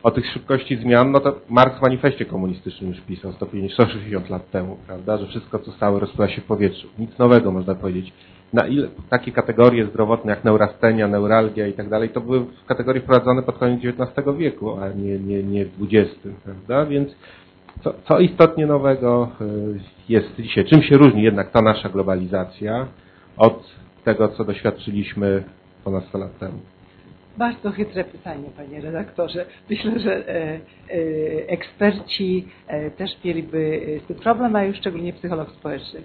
O tych szybkości zmian, no to Marx w manifestie komunistycznym już pisał 150 lat temu, prawda, że wszystko co stało rozpływa się w powietrzu. Nic nowego można powiedzieć na ile takie kategorie zdrowotne jak neurastenia, neuralgia i tak dalej, to były kategorie wprowadzone pod koniec XIX wieku, a nie, nie, nie w XX, prawda? Więc co, co istotnie nowego e, jest dzisiaj? Czym się różni jednak ta nasza globalizacja od tego, co doświadczyliśmy ponad 100 lat temu? Bardzo chytre pytanie, panie redaktorze. Myślę, że e, e, eksperci e, też mieliby z tym problem, a już szczególnie psycholog społeczny.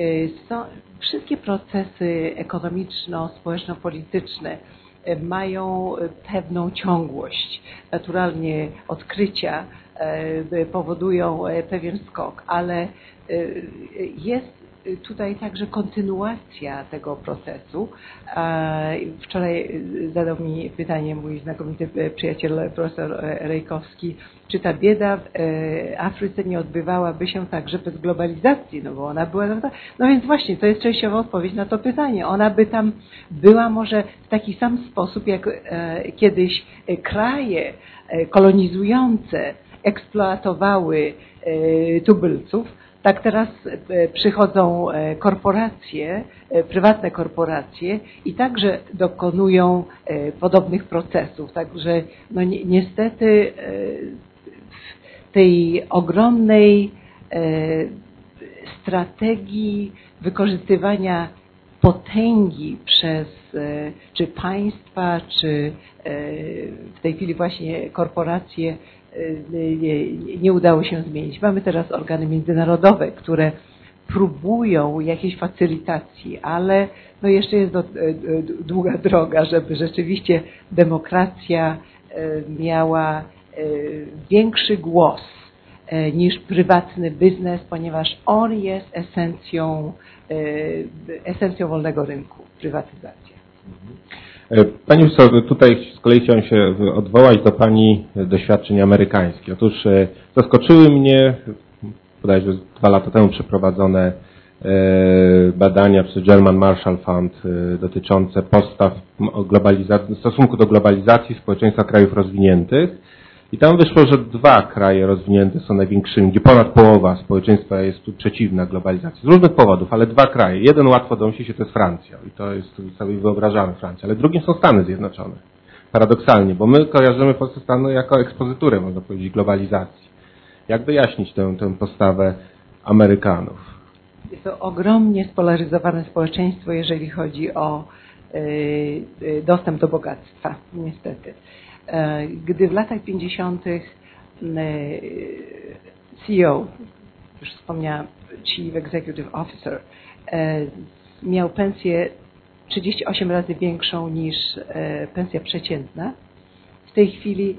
Y, są, wszystkie procesy ekonomiczno-społeczno-polityczne y, mają y, pewną ciągłość. Naturalnie odkrycia powodują pewien skok, ale jest tutaj także kontynuacja tego procesu. Wczoraj zadał mi pytanie mój znakomity przyjaciel profesor Rejkowski, czy ta bieda w Afryce nie odbywałaby się także bez globalizacji, no bo ona była, no więc właśnie, to jest częściowa odpowiedź na to pytanie. Ona by tam była może w taki sam sposób, jak kiedyś kraje kolonizujące eksploatowały tubylców, tak teraz przychodzą korporacje, prywatne korporacje i także dokonują podobnych procesów. Także no ni niestety w tej ogromnej strategii wykorzystywania potęgi przez czy państwa, czy w tej chwili właśnie korporacje nie, nie udało się zmienić. Mamy teraz organy międzynarodowe, które próbują jakiejś facylitacji, ale no jeszcze jest do, długa droga, żeby rzeczywiście demokracja miała większy głos niż prywatny biznes, ponieważ on jest esencją, esencją wolnego rynku, prywatyzacja. Pani profesor, tutaj z kolei chciałem się odwołać do Pani doświadczeń amerykańskich. Otóż zaskoczyły mnie bodajże dwa lata temu przeprowadzone badania przez German Marshall Fund dotyczące postaw stosunku do globalizacji społeczeństwa krajów rozwiniętych. I tam wyszło, że dwa kraje rozwinięte są największymi, gdzie ponad połowa społeczeństwa jest tu przeciwna globalizacji. Z różnych powodów, ale dwa kraje. Jeden łatwo domyśli się, to jest Francja. I to jest sobie wyobrażamy Francja. Ale drugim są Stany Zjednoczone. Paradoksalnie, bo my kojarzymy Polskę Stany jako ekspozyturę, można powiedzieć, globalizacji. Jak wyjaśnić tę, tę postawę Amerykanów? Jest to ogromnie spolaryzowane społeczeństwo, jeżeli chodzi o y, dostęp do bogactwa, niestety. Gdy w latach 50. CEO, już wspomniałam, Chief Executive Officer, miał pensję 38 razy większą niż pensja przeciętna. W tej chwili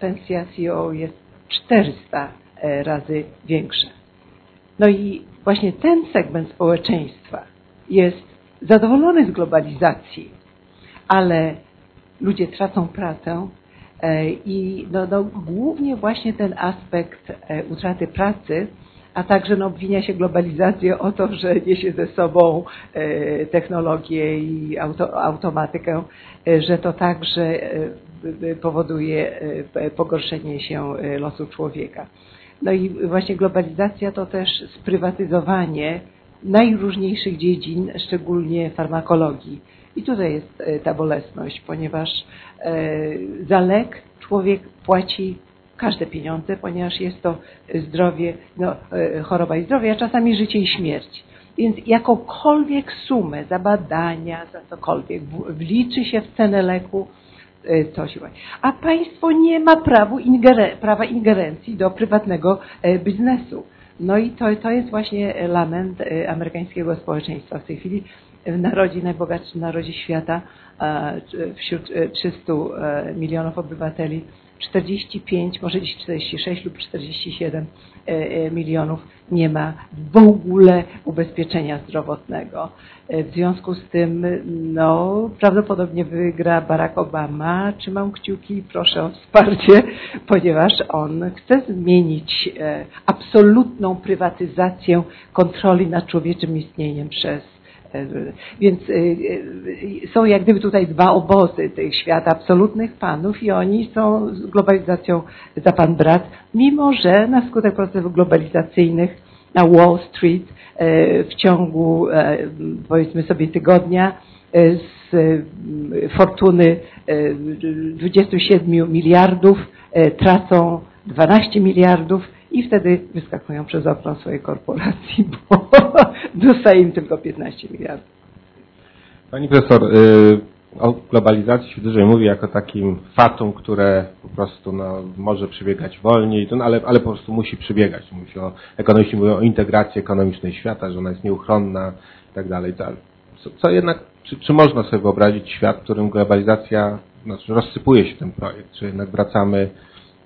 pensja CEO jest 400 razy większa. No i właśnie ten segment społeczeństwa jest zadowolony z globalizacji, ale ludzie tracą pracę i no, no, głównie właśnie ten aspekt utraty pracy, a także no, obwinia się globalizację o to, że niesie ze sobą technologię i auto, automatykę, że to także powoduje pogorszenie się losu człowieka. No i właśnie globalizacja to też sprywatyzowanie najróżniejszych dziedzin, szczególnie farmakologii. I tutaj jest ta bolesność, ponieważ za lek człowiek płaci każde pieniądze, ponieważ jest to zdrowie, no, choroba i zdrowie, a czasami życie i śmierć. Więc jakąkolwiek sumę za badania, za cokolwiek wliczy się w cenę leku, coś. A państwo nie ma ingeren prawa ingerencji do prywatnego biznesu. No i to, to jest właśnie lament amerykańskiego społeczeństwa w tej chwili w narodzie, najbogatszym narodzie świata, wśród 300 milionów obywateli, 45, może dziś 46 lub 47 milionów nie ma w ogóle ubezpieczenia zdrowotnego. W związku z tym, no, prawdopodobnie wygra Barack Obama. Trzymam kciuki i proszę o wsparcie, [laughs] ponieważ on chce zmienić absolutną prywatyzację kontroli nad człowieczym istnieniem przez więc są jak gdyby tutaj dwa obozy tych świat absolutnych panów i oni są z globalizacją za pan brat, mimo że na skutek procesów globalizacyjnych na Wall Street w ciągu powiedzmy sobie tygodnia z fortuny 27 miliardów tracą 12 miliardów i wtedy wyskakują przez okno swojej korporacji, [laughs] bo dostaje im tylko 15 miliardów. Pani profesor, o globalizacji się dużo mówi jako takim fatum, które po prostu no, może przebiegać wolniej, no, ale, ale po prostu musi przebiegać. Mówi o, ekonomiści mówią o integracji ekonomicznej świata, że ona jest nieuchronna i tak. Co, co jednak, czy, czy można sobie wyobrazić świat, w którym globalizacja, znaczy rozsypuje się ten projekt, czy jednak wracamy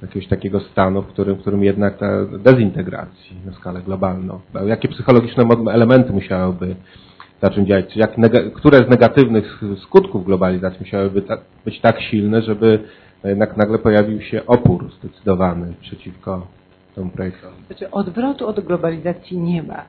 jakiegoś takiego stanu, w którym, w którym jednak ta dezintegracji na skalę globalną. Jakie psychologiczne elementy musiałyby zacząć działać? Jak które z negatywnych skutków globalizacji musiałyby ta, być tak silne, żeby jednak nagle pojawił się opór zdecydowany przeciwko temu projektowi? Znaczy, odwrotu od globalizacji nie ma.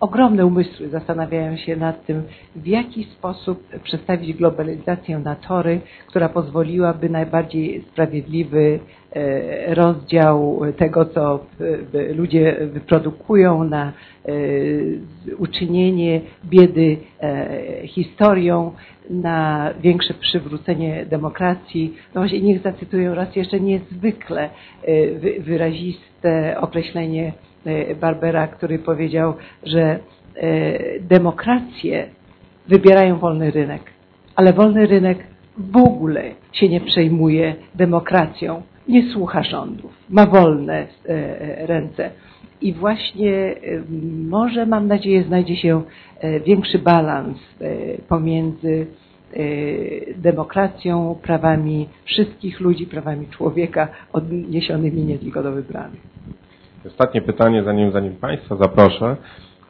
Ogromne umysły zastanawiają się nad tym, w jaki sposób przestawić globalizację na tory, która pozwoliłaby najbardziej sprawiedliwy e, rozdział tego, co e, ludzie wyprodukują, na e, uczynienie biedy historią, na większe przywrócenie demokracji. No właśnie niech zacytuję raz jeszcze niezwykle wyraziste określenie Barbera, który powiedział, że e, demokracje wybierają wolny rynek, ale wolny rynek w ogóle się nie przejmuje demokracją, nie słucha rządów, ma wolne e, ręce. I właśnie może, mam nadzieję, znajdzie się większy balans pomiędzy demokracją, prawami wszystkich ludzi, prawami człowieka odniesionymi nie tylko do wybranych. Ostatnie pytanie, zanim, zanim Państwa zaproszę.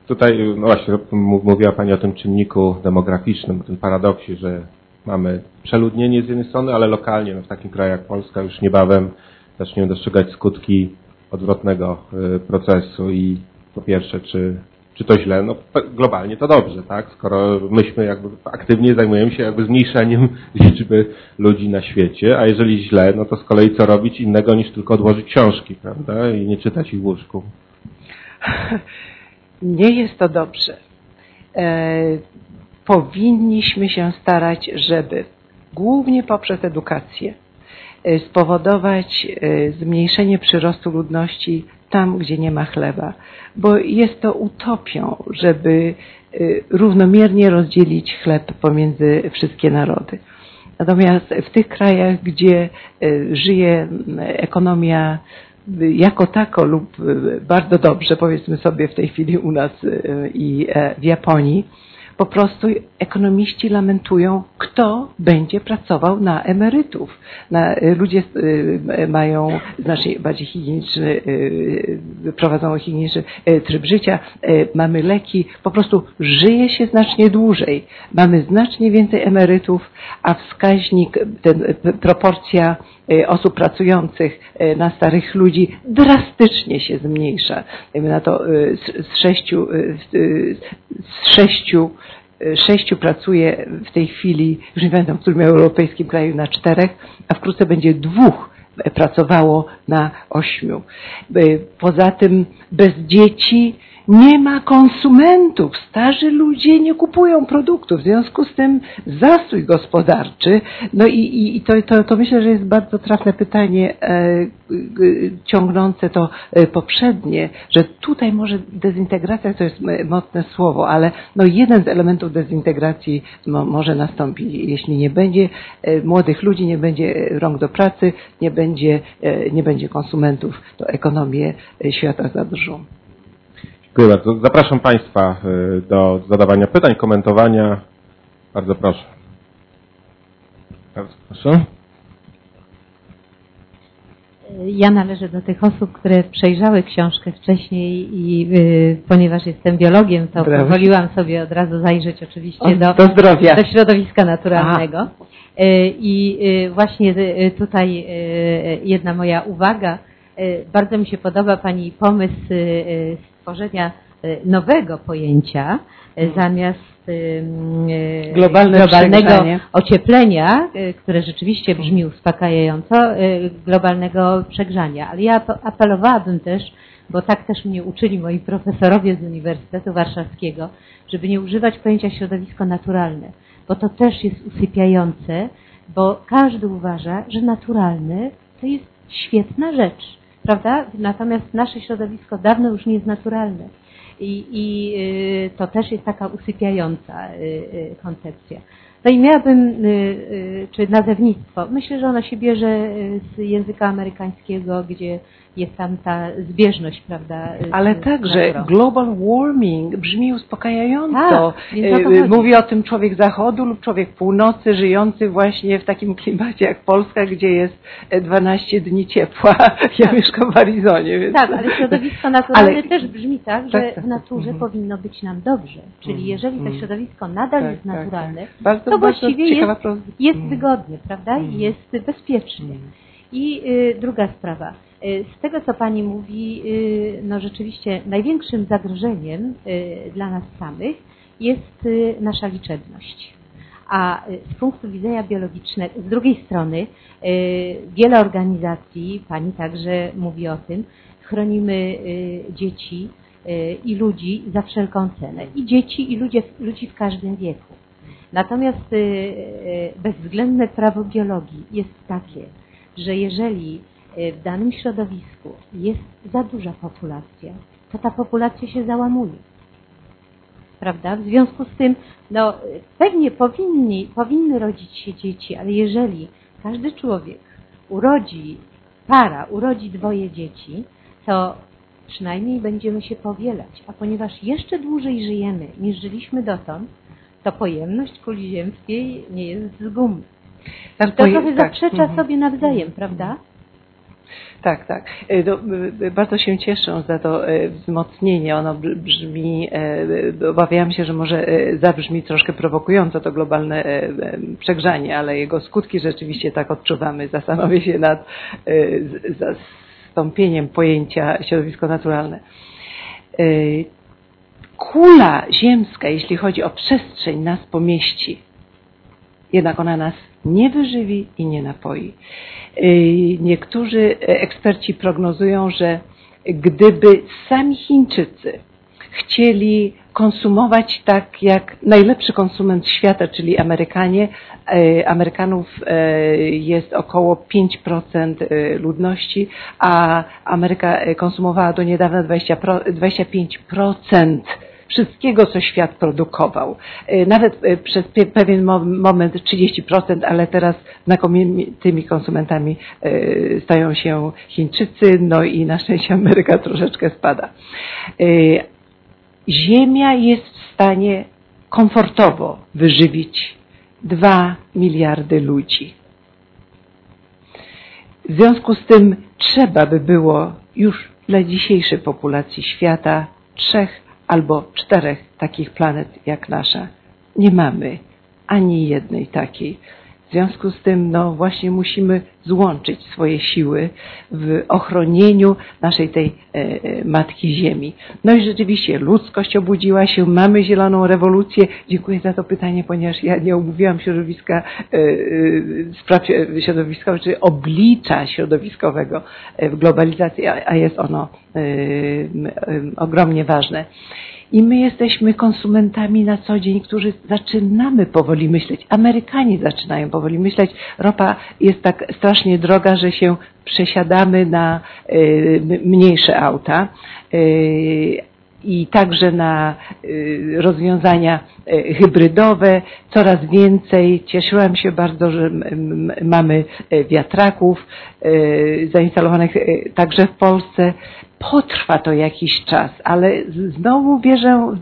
Tutaj, no właśnie, mówiła Pani o tym czynniku demograficznym, o tym paradoksie, że mamy przeludnienie z jednej strony, ale lokalnie, no w takim kraju jak Polska już niebawem zaczniemy dostrzegać skutki odwrotnego y, procesu i po pierwsze, czy czy to źle? No globalnie to dobrze, tak? Skoro myśmy jakby aktywnie zajmujemy się jakby zmniejszeniem [laughs] liczby ludzi na świecie, a jeżeli źle, no to z kolei co robić innego niż tylko odłożyć książki, prawda? I nie czytać ich w łóżku. [laughs] Nie jest to dobrze. E, powinniśmy się starać, żeby głównie poprzez edukację e, spowodować e, zmniejszenie przyrostu ludności tam, gdzie nie ma chleba, bo jest to utopią, żeby y, równomiernie rozdzielić chleb pomiędzy wszystkie narody. Natomiast w tych krajach, gdzie y, żyje ekonomia y, jako tako lub bardzo dobrze, powiedzmy sobie w tej chwili u nas i e, w Japonii, po prostu ekonomiści lamentują, kto będzie pracował na emerytów. Na, y, ludzie y, mają znacznie bardziej higieniczny, y, prowadzą higieniczny tryb życia, mamy leki, po prostu żyje się znacznie dłużej. Mamy znacznie więcej emerytów, a wskaźnik, ten, proporcja osób pracujących na starych ludzi drastycznie się zmniejsza. Na to z sześciu, z sześciu sześciu pracuje w tej chwili, już nie pamiętam w którym europejskim kraju, na czterech, a wkrótce będzie dwóch pracowało na ośmiu. Poza tym bez dzieci nie ma konsumentów. Starzy ludzie nie kupują produktów. W związku z tym zastój gospodarczy. No i, i, i to, to, to, myślę, że jest bardzo trafne pytanie e, ciągnące to e, poprzednie, że tutaj może dezintegracja to jest mocne słowo, ale no jeden z elementów dezintegracji mo, może nastąpić. Jeśli nie będzie e, młodych ludzi, nie będzie rąk do pracy, nie będzie, e, nie będzie konsumentów, to ekonomię e, świata zadrżą. Dziękuję bardzo. Zapraszam Państwa y, do zadawania pytań, komentowania. Bardzo proszę. Bardzo proszę. Ja należę do tych osób, które przejrzały książkę wcześniej i y, ponieważ jestem biologiem, to Brawo. pozwoliłam sobie od razu zajrzeć oczywiście o, do, do, do środowiska naturalnego. Y, I y, właśnie y, tutaj y, jedna moja uwaga. Bardzo mi się podoba Pani pomysł stworzenia e, nowego pojęcia e, hmm. zamiast Globalne globalnego ocieplenia, które rzeczywiście brzmi uspokajająco, globalnego przegrzania. Ale ja apelowałabym też, bo tak też mnie uczyli moi profesorowie z Uniwersytetu Warszawskiego, żeby nie używać pojęcia środowisko naturalne, bo to też jest usypiające, bo każdy uważa, że naturalny to jest świetna rzecz prawda? Natomiast nasze środowisko dawno już nie jest naturalne. I, i y, to też jest taka usypiająca y, y, koncepcja. No i miałabym, czy nazewnictwo, myślę, że ono się bierze z języka amerykańskiego, gdzie jest tam ta zbieżność, prawda? Ale także naturą. global warming brzmi uspokajająco. Tak, Y, chodzi. Mówi o tym człowiek zachodu lub człowiek północy, żyjący właśnie w takim klimacie jak Polska, gdzie jest e, 12 dni ciepła. [laughs] Ja mieszkam w Arizonie, więc... Tak, ale środowisko [laughs] naturalne Ale- też brzmi tak, że Tak, tak. w naturze Mhm. powinno być nam dobrze. Czyli Mhm. jeżeli to Mhm. środowisko nadal Tak, jest tak, naturalne, tak. Bardzo, to właściwie jest, jest Mhm. wygodnie, prawda? I jest bezpiecznie. Mhm. I y, druga sprawa. Y, z tego, co Pani mówi, y, no rzeczywiście największym zagrożeniem y, dla nas samych jest nasza liczebność. A z punktu widzenia biologicznego, z drugiej strony, wiele organizacji, Pani także mówi o tym, chronimy dzieci i ludzi za wszelką cenę. I dzieci, i ludzie, ludzi w każdym wieku. Natomiast bezwzględne prawo biologii jest takie, że jeżeli w danym środowisku jest za duża populacja, to ta populacja się załamuje. Prawda? W związku z tym, no, y, pewnie powinni, powinny rodzić się dzieci, ale jeżeli każdy człowiek urodzi, para urodzi dwoje dzieci, to przynajmniej będziemy się powielać. A ponieważ jeszcze dłużej żyjemy niż żyliśmy dotąd, to pojemność kuli ziemskiej nie jest z gumy. Tak, I to trochę tak, zaprzecza mhm. sobie nawzajem, prawda? Tak, tak. E, No, bardzo się cieszę za to e, wzmocnienie. Ono br- brzmi, e, obawiałam się, że może zabrzmi troszkę prowokująco to globalne przegrzanie, ale jego skutki rzeczywiście tak odczuwamy. Zastanowię się nad zastąpieniem pojęcia środowisko naturalne. Kula ziemska, jeśli chodzi o przestrzeń, nas pomieści jednak ona nas nie wyżywi i nie napoi. Yy, Niektórzy eksperci prognozują, że gdyby sami Chińczycy chcieli konsumować tak jak najlepszy konsument świata, czyli Amerykanie, yy, Amerykanów yy, jest około 5% yy, ludności, a Ameryka konsumowała do niedawna 20, pro- 25% wszystkiego, co świat produkował. E, Nawet e, przez pe- pewien mo- moment 30%, ale teraz znakomitymi konsumentami e, stają się Chińczycy, no i na szczęście Ameryka [laughs] troszeczkę spada. Ziemia jest w stanie komfortowo wyżywić 2 miliardy ludzi. W związku z tym trzeba by było już dla dzisiejszej populacji świata trzech albo czterech takich planet jak nasza. Nie mamy ani jednej takiej. W związku z tym, no właśnie musimy złączyć swoje siły w ochronieniu naszej tej e, e, Matki Ziemi. No i rzeczywiście ludzkość obudziła się, mamy zieloną rewolucję. Dziękuję za to pytanie, ponieważ ja nie omówiłam środowiska, e, spraw środowiskowych, czy oblicza środowiskowego w globalizacji, a, jest ono ogromnie ważne. I my jesteśmy konsumentami na co dzień, którzy zaczynamy powoli myśleć. Amerykanie zaczynają powoli myśleć. Ropa jest tak strasznie droga, że się przesiadamy na y, mniejsze auta. Y, i także na y, rozwiązania hybrydowe. Coraz więcej. Cieszyłam się bardzo, że mamy wiatraków zainstalowanych także w Polsce. Potrwa to jakiś czas, ale znowu wierzę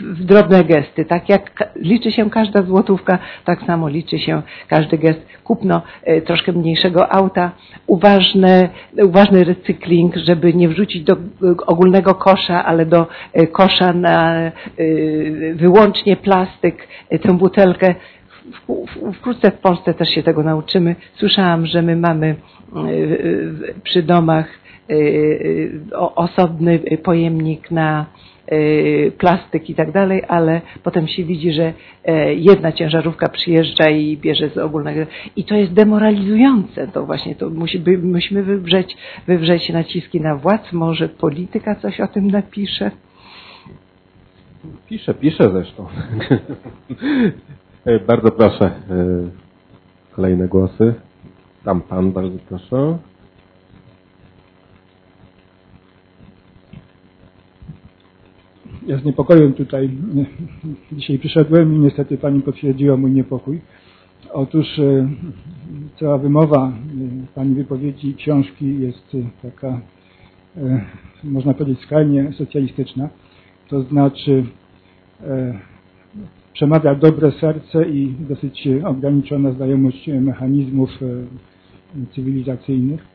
w, drobne gesty. Tak jak liczy się każda złotówka, tak samo liczy się każdy gest. Kupno y, troszkę mniejszego auta, uważne, uważny recykling, żeby nie wrzucić do y, ogólnego kosza, ale do y, kosza na wyłącznie plastyk, tę butelkę. Wkrótce w Polsce też się tego nauczymy. Słyszałam, że my mamy przy domach osobny pojemnik na y, plastyk i tak dalej, ale potem się widzi, że e, jedna ciężarówka przyjeżdża i bierze z ogólnego i to jest demoralizujące. To właśnie to musi, musimy wywrzeć, wywrzeć naciski na władz. Może polityka coś o tym napisze. Piszę, piszę zresztą. E, bardzo proszę. e, Kolejne głosy. Tam pan, bardzo proszę. Ja z niepokojem tutaj [laughs] dzisiaj przyszedłem i niestety Pani potwierdziła mój niepokój. Otóż e, cała wymowa e, Pani wypowiedzi książki jest e, taka można powiedzieć, skrajnie socjalistyczna, to znaczy przemawia dobre serce i dosyć ograniczona znajomość mechanizmów cywilizacyjnych.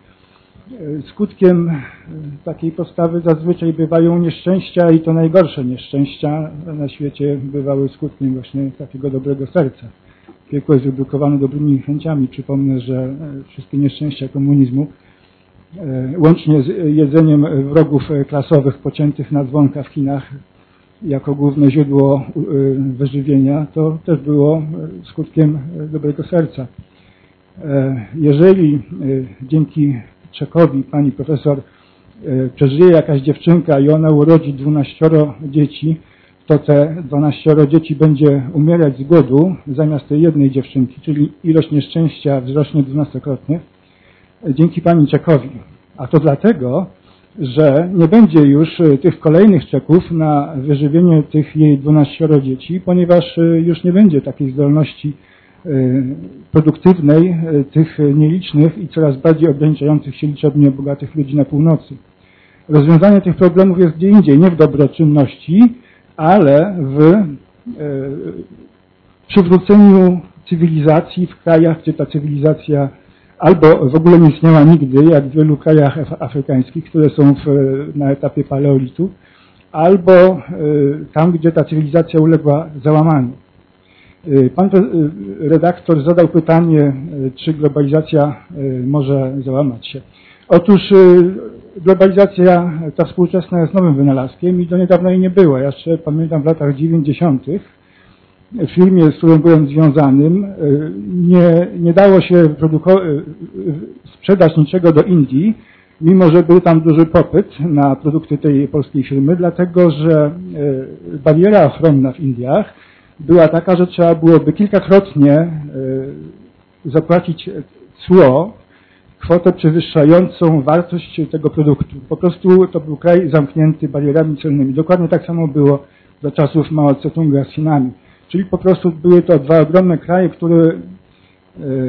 Skutkiem takiej postawy zazwyczaj bywają nieszczęścia i to najgorsze nieszczęścia na świecie bywały skutkiem właśnie takiego dobrego serca. Piekło jest wybukowane dobrymi chęciami. Przypomnę, że wszystkie nieszczęścia komunizmu łącznie z jedzeniem wrogów klasowych pociętych na dzwonka w Chinach jako główne źródło wyżywienia, to też było skutkiem dobrego serca. Jeżeli dzięki Czekowi pani profesor przeżyje jakaś dziewczynka i ona urodzi 12 dzieci, to te 12 dzieci będzie umierać z głodu zamiast tej jednej dziewczynki, czyli ilość nieszczęścia wzrośnie dwunastokrotnie dzięki pani Czekowi. A to dlatego, że nie będzie już tych kolejnych czeków na wyżywienie tych jej 12 dzieci, ponieważ już nie będzie takiej zdolności produktywnej tych nielicznych i coraz bardziej ograniczających się liczebnie bogatych ludzi na północy. Rozwiązanie tych problemów jest gdzie indziej, nie w dobroczynności, ale w przywróceniu cywilizacji w krajach, gdzie ta cywilizacja albo w ogóle nie istniała nigdy, jak w wielu krajach afrykańskich, które są w, na etapie paleolitu, albo tam, gdzie ta cywilizacja uległa załamaniu. Pan redaktor zadał pytanie, czy globalizacja może załamać się. Otóż globalizacja ta współczesna jest nowym wynalazkiem i do niedawna jej nie było. Ja jeszcze pamiętam w latach 90. w firmie, z którą byłem związanym, nie, nie dało się sprzedać niczego do Indii, mimo że był tam duży popyt na produkty tej polskiej firmy, dlatego że bariera ochronna w Indiach była taka, że trzeba byłoby kilkakrotnie zapłacić cło, kwotę przewyższającą wartość tego produktu. Po prostu to był kraj zamknięty barierami celnymi. Dokładnie tak samo było za czasów Mao Tse-tunga z Chinami. Czyli po prostu były to dwa ogromne kraje, które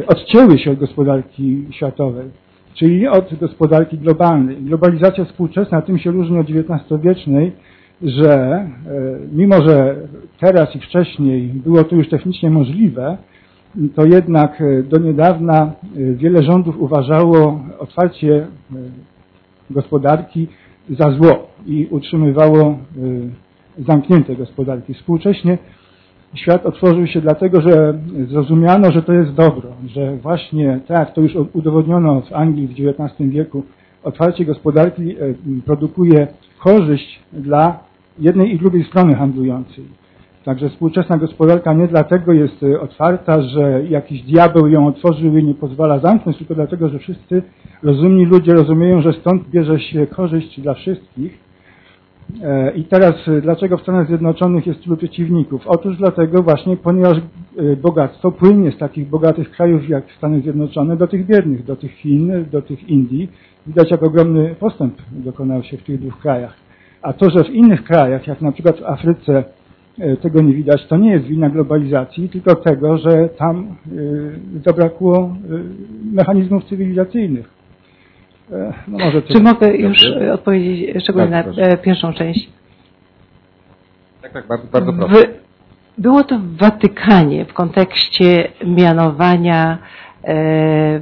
odcięły się od gospodarki światowej, czyli od gospodarki globalnej. Globalizacja współczesna tym się różni od XIX-wiecznej, że mimo, że teraz i wcześniej było to już technicznie możliwe, to jednak do niedawna wiele rządów uważało otwarcie gospodarki za zło i utrzymywało zamknięte gospodarki. Współcześnie świat otworzył się dlatego, że zrozumiano, że to jest dobro, że właśnie tak, to już udowodniono w Anglii w XIX wieku, otwarcie gospodarki produkuje korzyść dla jednej i drugiej strony handlującej. Także współczesna gospodarka nie dlatego jest otwarta, że jakiś diabeł ją otworzył i nie pozwala zamknąć, tylko dlatego, że wszyscy rozumni ludzie rozumieją, że stąd bierze się korzyść dla wszystkich. I teraz dlaczego w Stanach Zjednoczonych jest tylu przeciwników? Otóż dlatego właśnie, ponieważ bogactwo płynie z takich bogatych krajów jak Stany Zjednoczone do tych biednych, do tych Chin, do tych Indii. Widać jak ogromny postęp dokonał się w tych dwóch krajach. A to, że w innych krajach, jak na przykład w Afryce, tego nie widać, to nie jest wina globalizacji, tylko tego, że tam zabrakło mechanizmów cywilizacyjnych. No może Czy mogę już Dobrze. odpowiedzieć szczególnie tak, na proszę. pierwszą część? Tak, tak, bardzo, bardzo proszę. W, było to w Watykanie w kontekście mianowania, e,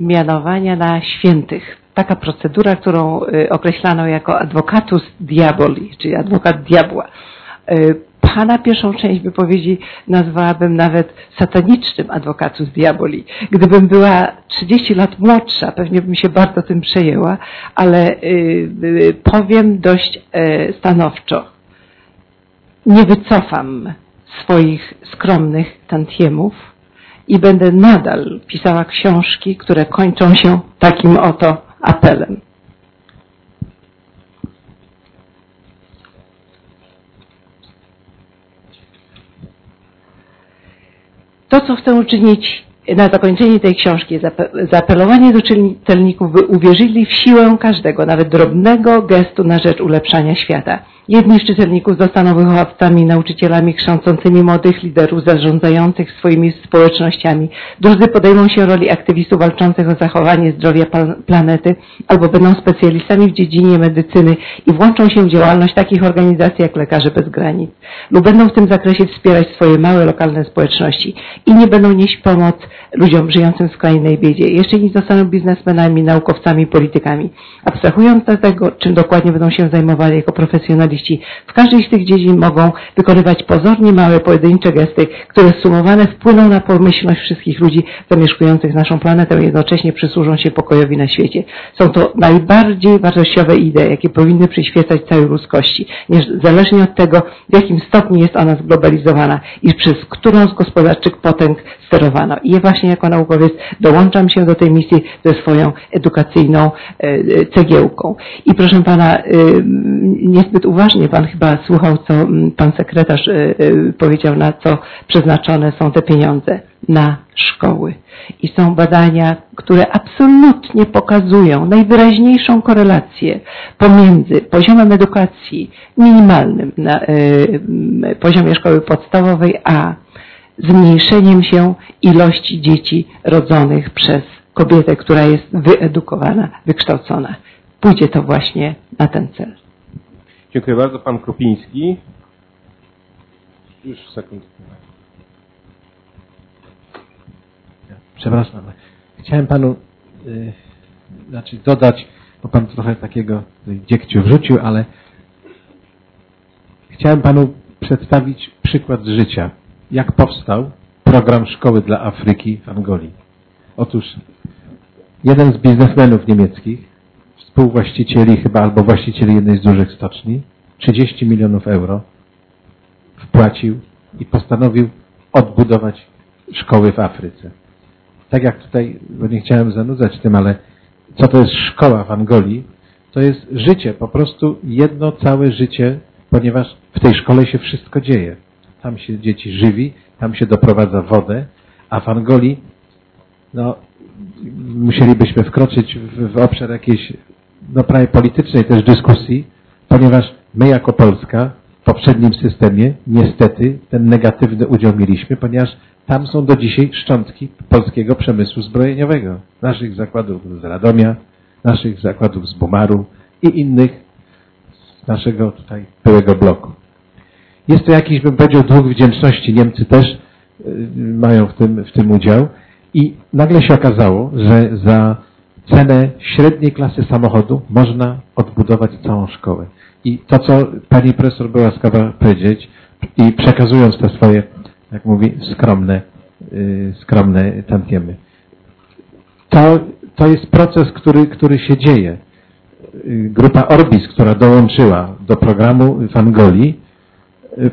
mianowania na świętych. Taka procedura, którą określano jako advocatus diaboli, czyli adwokat diabła. E, Pana pierwszą część wypowiedzi nazwałabym nawet satanicznym adwokatus diaboli. Gdybym była 30 lat młodsza, pewnie bym się bardzo tym przejęła, ale yy, powiem dość stanowczo. Nie wycofam swoich skromnych tantiemów i będę nadal pisała książki, które kończą się takim oto apelem. To, co chcę uczynić na zakończenie tej książki zaapelowanie do czytelników, by uwierzyli w siłę każdego, nawet drobnego gestu na rzecz ulepszania świata. Jedni z czytelników zostaną wychowawcami, nauczycielami kształcącymi młodych liderów zarządzających swoimi społecznościami. Drudzy podejmą się roli aktywistów walczących o zachowanie zdrowia planety albo będą specjalistami w dziedzinie medycyny i włączą się w działalność takich organizacji jak Lekarze Bez Granic lub będą w tym zakresie wspierać swoje małe lokalne społeczności. Inni będą nieść pomoc ludziom żyjącym w skrajnej biedzie. Jeszcze inni zostaną biznesmenami, naukowcami, politykami. Abstrahując od tego, czym dokładnie będą się zajmowali jako profesjonaliści, w każdej z tych dziedzin mogą wykonywać pozornie małe, pojedyncze gesty, które sumowane wpłyną na pomyślność wszystkich ludzi zamieszkujących naszą planetę i jednocześnie przysłużą się pokojowi na świecie. Są to najbardziej wartościowe idee, jakie powinny przyświecać całej ludzkości, niezależnie od tego, w jakim stopniu jest ona zglobalizowana i przez którą z gospodarczych potęg sterowano. I właśnie jako naukowiec dołączam się do tej misji ze swoją edukacyjną e, e, cegiełką. I proszę Pana, e, niezbyt uważnie Pan chyba słuchał, co mm, Pan sekretarz powiedział, na co przeznaczone są te pieniądze. Na szkoły. I są badania, które absolutnie pokazują najwyraźniejszą korelację pomiędzy poziomem edukacji minimalnym na poziomie szkoły podstawowej, a zmniejszeniem się ilości dzieci rodzonych przez kobietę, która jest wyedukowana, wykształcona. Pójdzie to właśnie na ten cel. Dziękuję bardzo. Pan Krupiński. Już sekund. Przepraszam, chciałem panu yy, znaczy dodać, bo pan trochę takiego dziekciu wrzucił, ale chciałem panu przedstawić przykład z życia jak powstał program szkoły dla Afryki w Angolii. Otóż jeden z biznesmenów niemieckich, współwłaścicieli chyba albo właścicieli jednej z dużych stoczni, 30 milionów euro wpłacił i postanowił odbudować szkoły w Afryce. Tak jak tutaj, bo nie chciałem zanudzać tym, ale co to jest szkoła w Angolii? To jest życie, po prostu jedno całe życie, ponieważ w tej szkole się wszystko dzieje tam się dzieci żywi, tam się doprowadza wodę, a w Angolii no, musielibyśmy wkroczyć w, w obszar jakiejś no, prawie politycznej też dyskusji, ponieważ my jako Polska w poprzednim systemie niestety ten negatywny udział mieliśmy, ponieważ tam są do dzisiaj szczątki polskiego przemysłu zbrojeniowego. Naszych zakładów z Radomia, naszych zakładów z Bumaru i innych z naszego tutaj byłego bloku. Jest to jakiś, bym powiedział, dług wdzięczności. Niemcy też y, mają w tym, w tym udział. I nagle się okazało, że za cenę średniej klasy samochodu można odbudować całą szkołę. I to, co pani profesor była łaskawa powiedzieć i przekazując te swoje, jak mówi, skromne, yy, skromne tantiemy. To, to jest proces, który, który się dzieje. Y, grupa Orbis, która dołączyła do programu w Angolii, Y,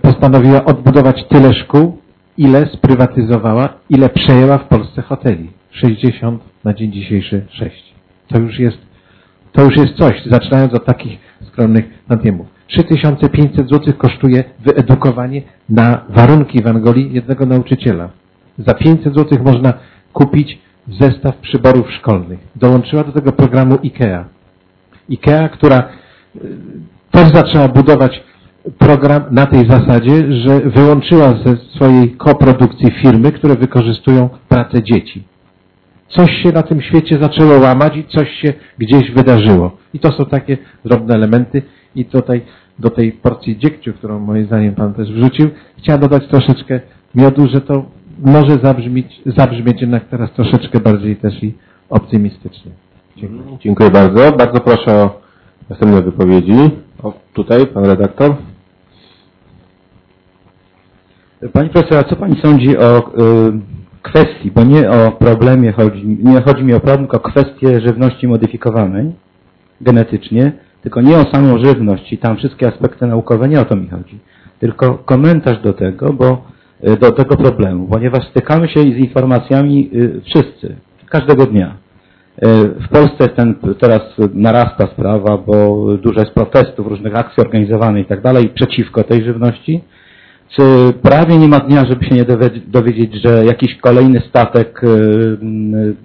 postanowiła odbudować tyle szkół, ile sprywatyzowała, ile przejęła w Polsce hoteli. 60 na dzień dzisiejszy 6. To już jest, to już jest coś, zaczynając od takich skromnych tantiemów. 3500 zł kosztuje wyedukowanie na warunki w Angolii jednego nauczyciela. Za 500 zł można kupić zestaw przyborów szkolnych. Dołączyła do tego programu IKEA. IKEA, która y, też zaczęła budować program na tej zasadzie, że wyłączyła ze swojej koprodukcji firmy, które wykorzystują pracę dzieci. Coś się na tym świecie zaczęło łamać i coś się gdzieś wydarzyło. I to są takie drobne elementy. I tutaj do tej porcji dziegciu, którą moim zdaniem Pan też wrzucił, chciałem dodać troszeczkę miodu, że to może zabrzmieć, zabrzmieć jednak teraz troszeczkę bardziej też i optymistycznie. Dziękuję. Dziękuję bardzo. Bardzo proszę o następne wypowiedzi. O, tutaj Pan redaktor. Pani profesor, a co Pani sądzi o y, kwestii, bo nie o problemie chodzi, nie chodzi mi o problem, tylko o kwestię żywności modyfikowanej genetycznie, tylko nie o samą żywność i tam wszystkie aspekty naukowe, nie o to mi chodzi, tylko komentarz do tego, bo y, do tego problemu, ponieważ stykamy się z informacjami y, wszyscy, każdego dnia. W Polsce ten, teraz narasta sprawa, bo dużo jest protestów, różnych akcji organizowanych i tak dalej przeciwko tej żywności czy prawie nie ma dnia, żeby się nie dowiedzieć, że jakiś kolejny statek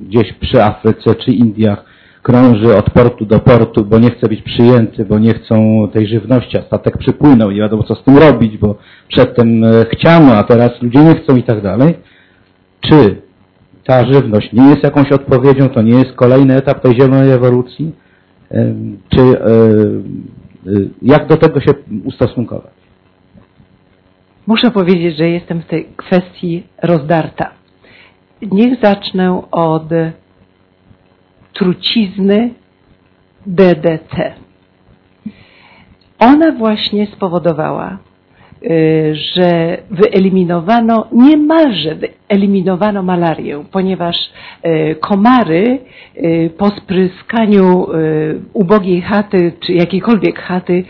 gdzieś przy Afryce czy Indiach krąży od portu do portu, bo nie chce być przyjęty, bo nie chcą tej żywności, a statek przypłynął, nie wiadomo co z tym robić, bo przedtem chciano, a teraz ludzie nie chcą i tak dalej. Czy ta żywność nie jest jakąś odpowiedzią, to nie jest kolejny etap tej zielonej ewolucji? Czy jak do tego się ustosunkować? Muszę powiedzieć, że jestem w tej kwestii rozdarta. Niech zacznę od trucizny DDT. Ona właśnie spowodowała, y, że wyeliminowano, niemalże wyeliminowano malarię, ponieważ y, komary y, po spryskaniu ubogiej chaty, czy jakiejkolwiek chaty,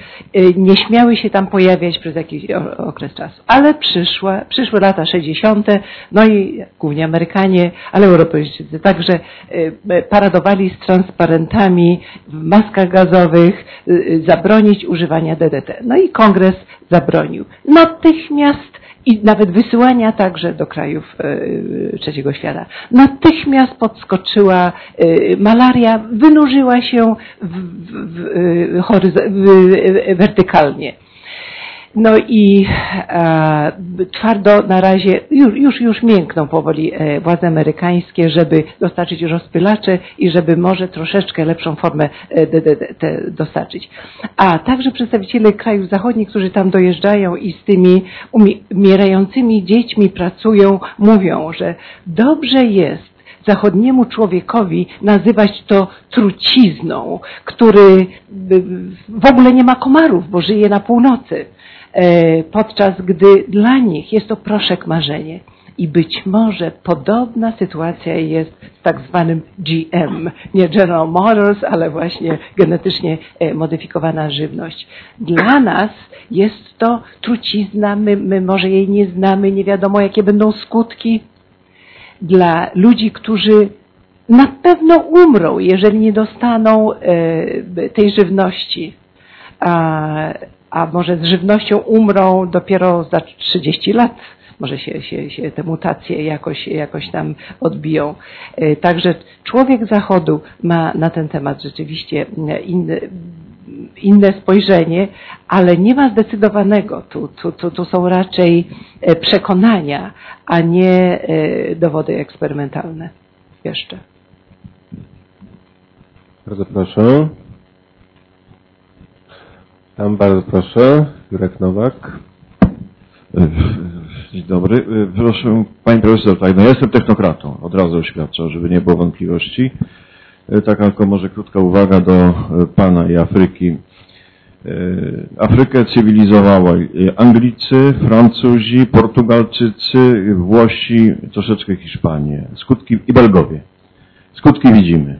nie śmiały się tam pojawiać przez jakiś okres czasu. Ale przyszła, przyszły lata 60., no i głównie Amerykanie, ale Europejczycy także paradowali z transparentami w maskach gazowych, zabronić używania DDT. No i kongres zabronił. Natychmiast i nawet wysyłania także do krajów e, trzeciego świata. Natychmiast podskoczyła e, malaria, wynurzyła się w, w, w, wertykalnie. No i e, twardo na razie, już, już, już miękną powoli e, władze amerykańskie, żeby dostarczyć rozpylacze i żeby może troszeczkę lepszą formę e, te dostarczyć. A także przedstawiciele krajów zachodnich, którzy tam dojeżdżają i z tymi umierającymi dziećmi pracują, mówią, że dobrze jest zachodniemu człowiekowi nazywać to trucizną, który w ogóle nie ma komarów, bo żyje na północy. E, podczas gdy dla nich jest to proszek marzenie. I być może podobna sytuacja jest z tak zwanym GM, nie General Motors, ale właśnie genetycznie e, modyfikowana żywność. Dla nas jest to trucizna, my, my może jej nie znamy, nie wiadomo jakie będą skutki. Dla ludzi, którzy na pewno umrą, jeżeli nie dostaną e, tej żywności a może z żywnością umrą dopiero za 30 lat. Może się, się, się te mutacje jakoś, jakoś tam odbiją. E, także człowiek Zachodu ma na ten temat rzeczywiście inne, inne spojrzenie, ale nie ma zdecydowanego. Tu, tu, tu, tu są raczej e, przekonania, a nie e, dowody eksperymentalne jeszcze. Bardzo proszę. Tam bardzo proszę, Jurek Nowak. Dzień dobry. Proszę, Pani Profesor, tak, no ja jestem technokratą, od razu oświadczam, żeby nie było wątpliwości. Taka tylko może krótka uwaga do Pana i Afryki. Afrykę cywilizowała Anglicy, Francuzi, Portugalczycy, Włosi, troszeczkę Hiszpanie, skutki i Belgowie. Skutki widzimy.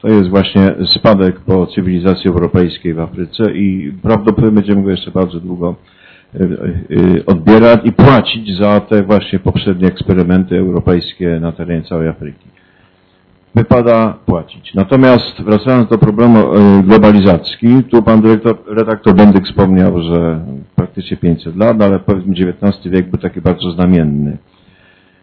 To jest właśnie spadek po cywilizacji europejskiej w Afryce i prawdopodobnie będziemy go jeszcze bardzo długo e, e, odbierać i płacić za te właśnie poprzednie eksperymenty europejskie na terenie całej Afryki. Wypada płacić. Natomiast wracając do problemu e, globalizacji, tu pan dyrektor, redaktor Bendyk wspomniał, że praktycznie 500 lat, ale powiedzmy XIX wiek był taki bardzo znamienny.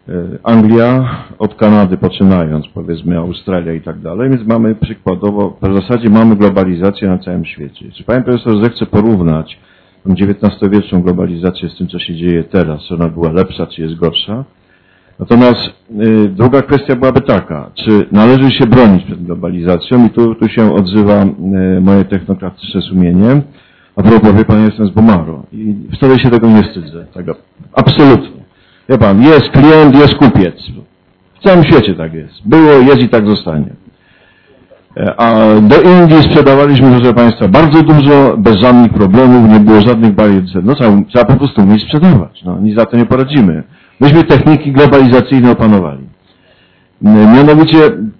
E, Anglia, od Kanady poczynając, powiedzmy Australia i tak dalej, więc mamy przykładowo, w zasadzie mamy globalizację na całym świecie. Czy Panie Profesor zechce porównać XIX-wieczną globalizację z tym, co się dzieje teraz, czy ona była lepsza, czy jest gorsza? Natomiast y, druga kwestia byłaby taka, czy należy się bronić przed globalizacją i tu, tu się odzywa y, moje technokratyczne sumienie, a propos, wie Pan, jestem z Bomaro i wcale się tego nie wstydzę, tego, absolutnie. Wie pan, jest klient, jest kupiec. W całym świecie tak jest. Było, jest i tak zostanie. E, a do Indii sprzedawaliśmy, proszę Państwa, bardzo dużo, bez żadnych problemów, nie było żadnych barier. No trzeba, trzeba po prostu umieć sprzedawać. No, nic za to nie poradzimy. Myśmy techniki globalizacyjne opanowali. Mianowicie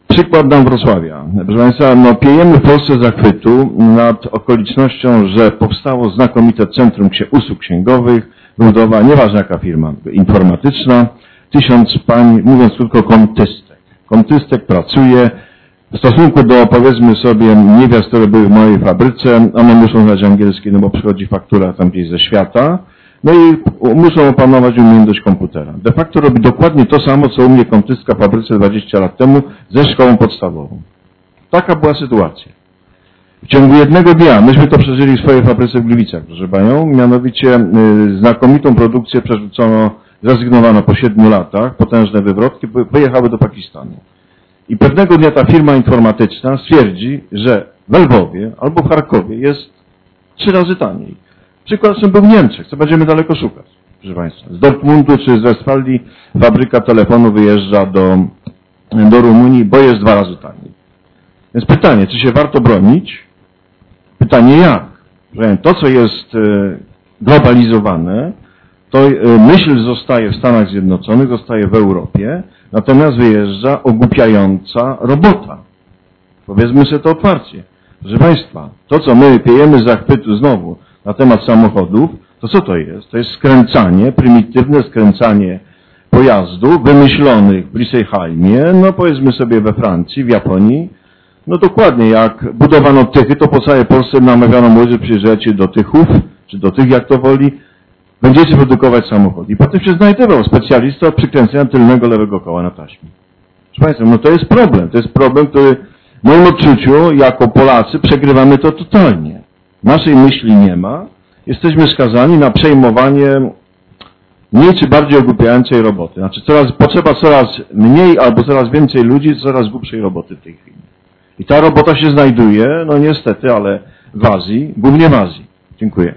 przykład dam Wrocławia. Proszę Państwa, no piejemy w Polsce zachwytu nad okolicznością, że powstało znakomite Centrum Usług Księgowych, budowa, nieważna jaka firma, informatyczna, tysiąc pań, mówiąc krótko, kontystek. Kontystek pracuje, w stosunku do, powiedzmy sobie, niewiast, które były w mojej fabryce, one muszą znać angielski, no bo przychodzi faktura tam gdzieś ze świata, no i muszą opanować umiejętność komputera. De facto robi dokładnie to samo, co u mnie kontystka w fabryce 20 lat temu ze szkołą podstawową. Taka była sytuacja. W ciągu jednego dnia, myśmy to przeżyli w swojej fabryce w Gliwicach, proszę Panią, mianowicie y, znakomitą produkcję przerzucono, zrezygnowano po siedmiu latach, potężne wywrotki, wyjechały do Pakistanu. I pewnego dnia ta firma informatyczna stwierdzi, że w Lwowie albo w Charkowie jest trzy razy taniej. Przykład był w Niemczech, co będziemy daleko szukać, proszę Państwa. Z Dortmundu czy z Westfalii fabryka telefonu wyjeżdża do, do Rumunii, bo jest dwa razy taniej. Więc pytanie, czy się warto bronić? Pytanie jak? To, co jest e, globalizowane, to e, myśl zostaje w Stanach Zjednoczonych, zostaje w Europie, natomiast wyjeżdża ogłupiająca robota. Powiedzmy sobie to otwarcie. Proszę Państwa, to co my piejemy z zachwytu znowu na temat samochodów, to co to jest? To jest skręcanie, prymitywne skręcanie pojazdów wymyślonych w Brisejheimie, no powiedzmy sobie we Francji, w Japonii. No dokładnie, jak budowano Tychy, to po całej Polsce namawiano młodzież, przyjeżdżajcie do Tychów, czy do tych, jak to woli, będziecie produkować samochód. I potem się znajdował specjalista od przykręcenia tylnego lewego koła na taśmie. Proszę Państwa, no to jest problem. To jest problem, który w moim odczuciu, jako Polacy, przegrywamy to totalnie. Naszej myśli nie ma. Jesteśmy skazani na przejmowanie mniej czy bardziej ogłupiającej roboty. Znaczy coraz, potrzeba coraz mniej albo coraz więcej ludzi, coraz głupszej roboty w tej chwili. I ta robota się znajduje, no niestety, ale w Azji, głównie w Azji. Dziękuję.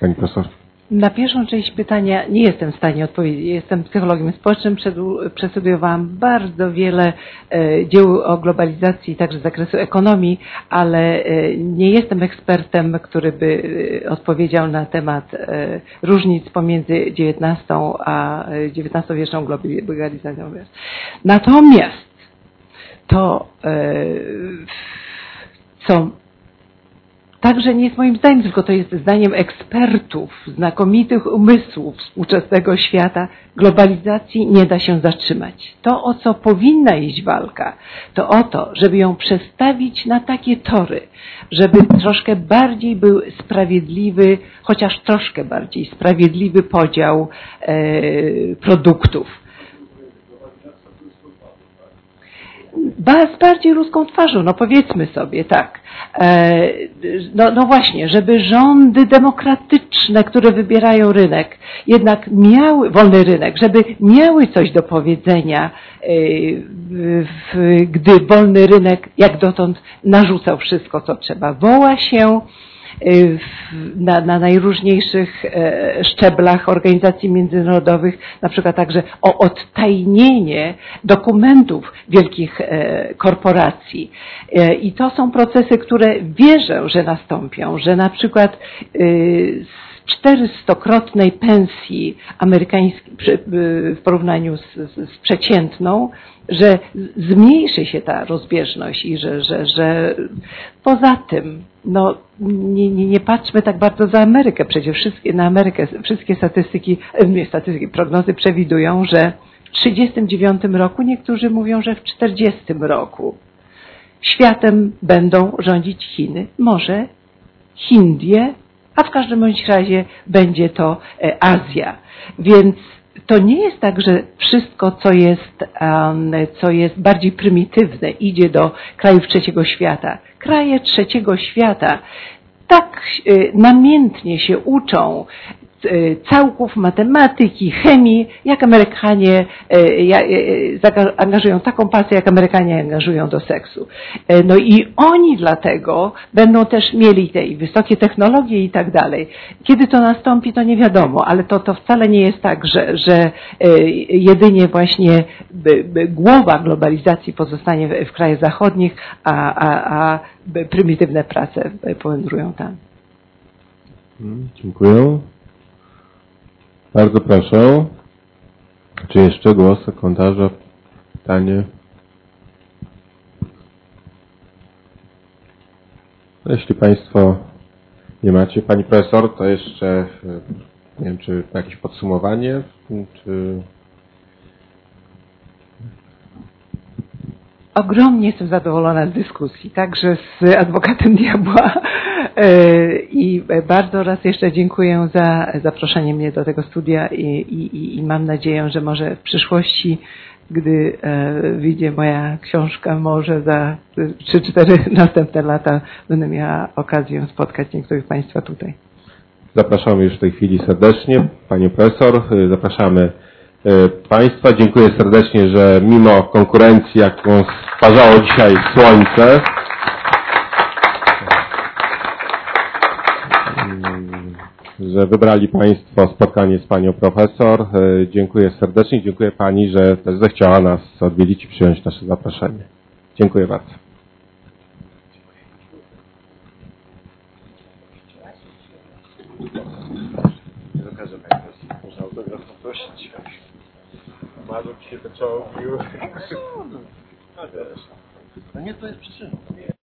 Pani profesor. Na pierwszą część pytania nie jestem w stanie odpowiedzieć. Jestem psychologiem społecznym, przestudiowałam bardzo wiele e, dzieł o globalizacji, także z zakresu ekonomii, ale e, nie jestem ekspertem, który by e, odpowiedział na temat różnic pomiędzy XIX a XIX-wieczną globalizacją. Natomiast to, co także nie jest moim zdaniem, tylko to jest zdaniem ekspertów, znakomitych umysłów współczesnego świata, globalizacji nie da się zatrzymać. To, o co powinna iść walka, to o to, żeby ją przestawić na takie tory, żeby troszkę bardziej był sprawiedliwy, chociaż troszkę bardziej sprawiedliwy podział e, produktów z bardziej ruską twarzą, no powiedzmy sobie tak. E, no, no właśnie, żeby rządy demokratyczne, które wybierają rynek, jednak miały, wolny rynek, żeby miały coś do powiedzenia, e, gdy wolny rynek jak dotąd narzucał wszystko, co trzeba. Woła się na, na najróżniejszych e, szczeblach organizacji międzynarodowych, na przykład także o odtajnienie dokumentów wielkich e, korporacji. E, I to są procesy, które wierzę, że nastąpią, że na przykład z 400-krotnej pensji amerykańskiej w porównaniu z, z, przeciętną, że zmniejszy się ta rozbieżność i że, że, że poza tym no, nie, nie, nie patrzmy tak bardzo za Amerykę. Przecież wszystkie, na Amerykę wszystkie statystyki, nie statystyki, prognozy przewidują, że w 1939 roku, niektórzy mówią, że w 1940 roku światem będą rządzić Chiny. Może Indie, a w każdym bądź razie będzie to e, Azja. Więc to nie jest tak, że wszystko, co jest, co jest bardziej prymitywne, idzie do krajów trzeciego świata. Kraje trzeciego świata tak y, namiętnie się uczą E, całków, matematyki, chemii, jak Amerykanie e, e, angażują taką pasję, jak Amerykanie angażują do seksu. No i oni dlatego będą też mieli te wysokie technologie i tak dalej. Kiedy to nastąpi, to nie wiadomo, ale to, to wcale nie jest tak, że, że jedynie właśnie głowa globalizacji pozostanie w, krajach zachodnich, a, a, a prymitywne prace powędrują tam. Hmm, dziękuję. Bardzo proszę. Czy jeszcze głos, komentarze, pytanie? Jeśli Państwo nie macie, Pani Profesor, to jeszcze, e, nie wiem, czy jakieś podsumowanie, czy... Ogromnie jestem zadowolona z dyskusji, także z adwokatem diabła E, I bardzo raz jeszcze dziękuję za zaproszenie mnie do tego studia i, i, i mam nadzieję, że może w przyszłości, gdy e, wyjdzie moja książka, może za 3-4 [laughs] następne lata będę miała okazję spotkać niektórych Państwa tutaj. Zapraszamy już w tej chwili serdecznie. Panie profesor, zapraszamy Państwa. Dziękuję serdecznie, że mimo konkurencji, jaką stwarzało dzisiaj słońce, mm, że wybrali Państwo spotkanie z Panią Profesor. Y, Dziękuję serdecznie. Dziękuję Pani, że też zechciała nas odwiedzić i przyjąć nasze zaproszenie. Dziękuję bardzo. Można autograf poprosić. Maruk się wyczołgił. No nie, to jest przyczyną.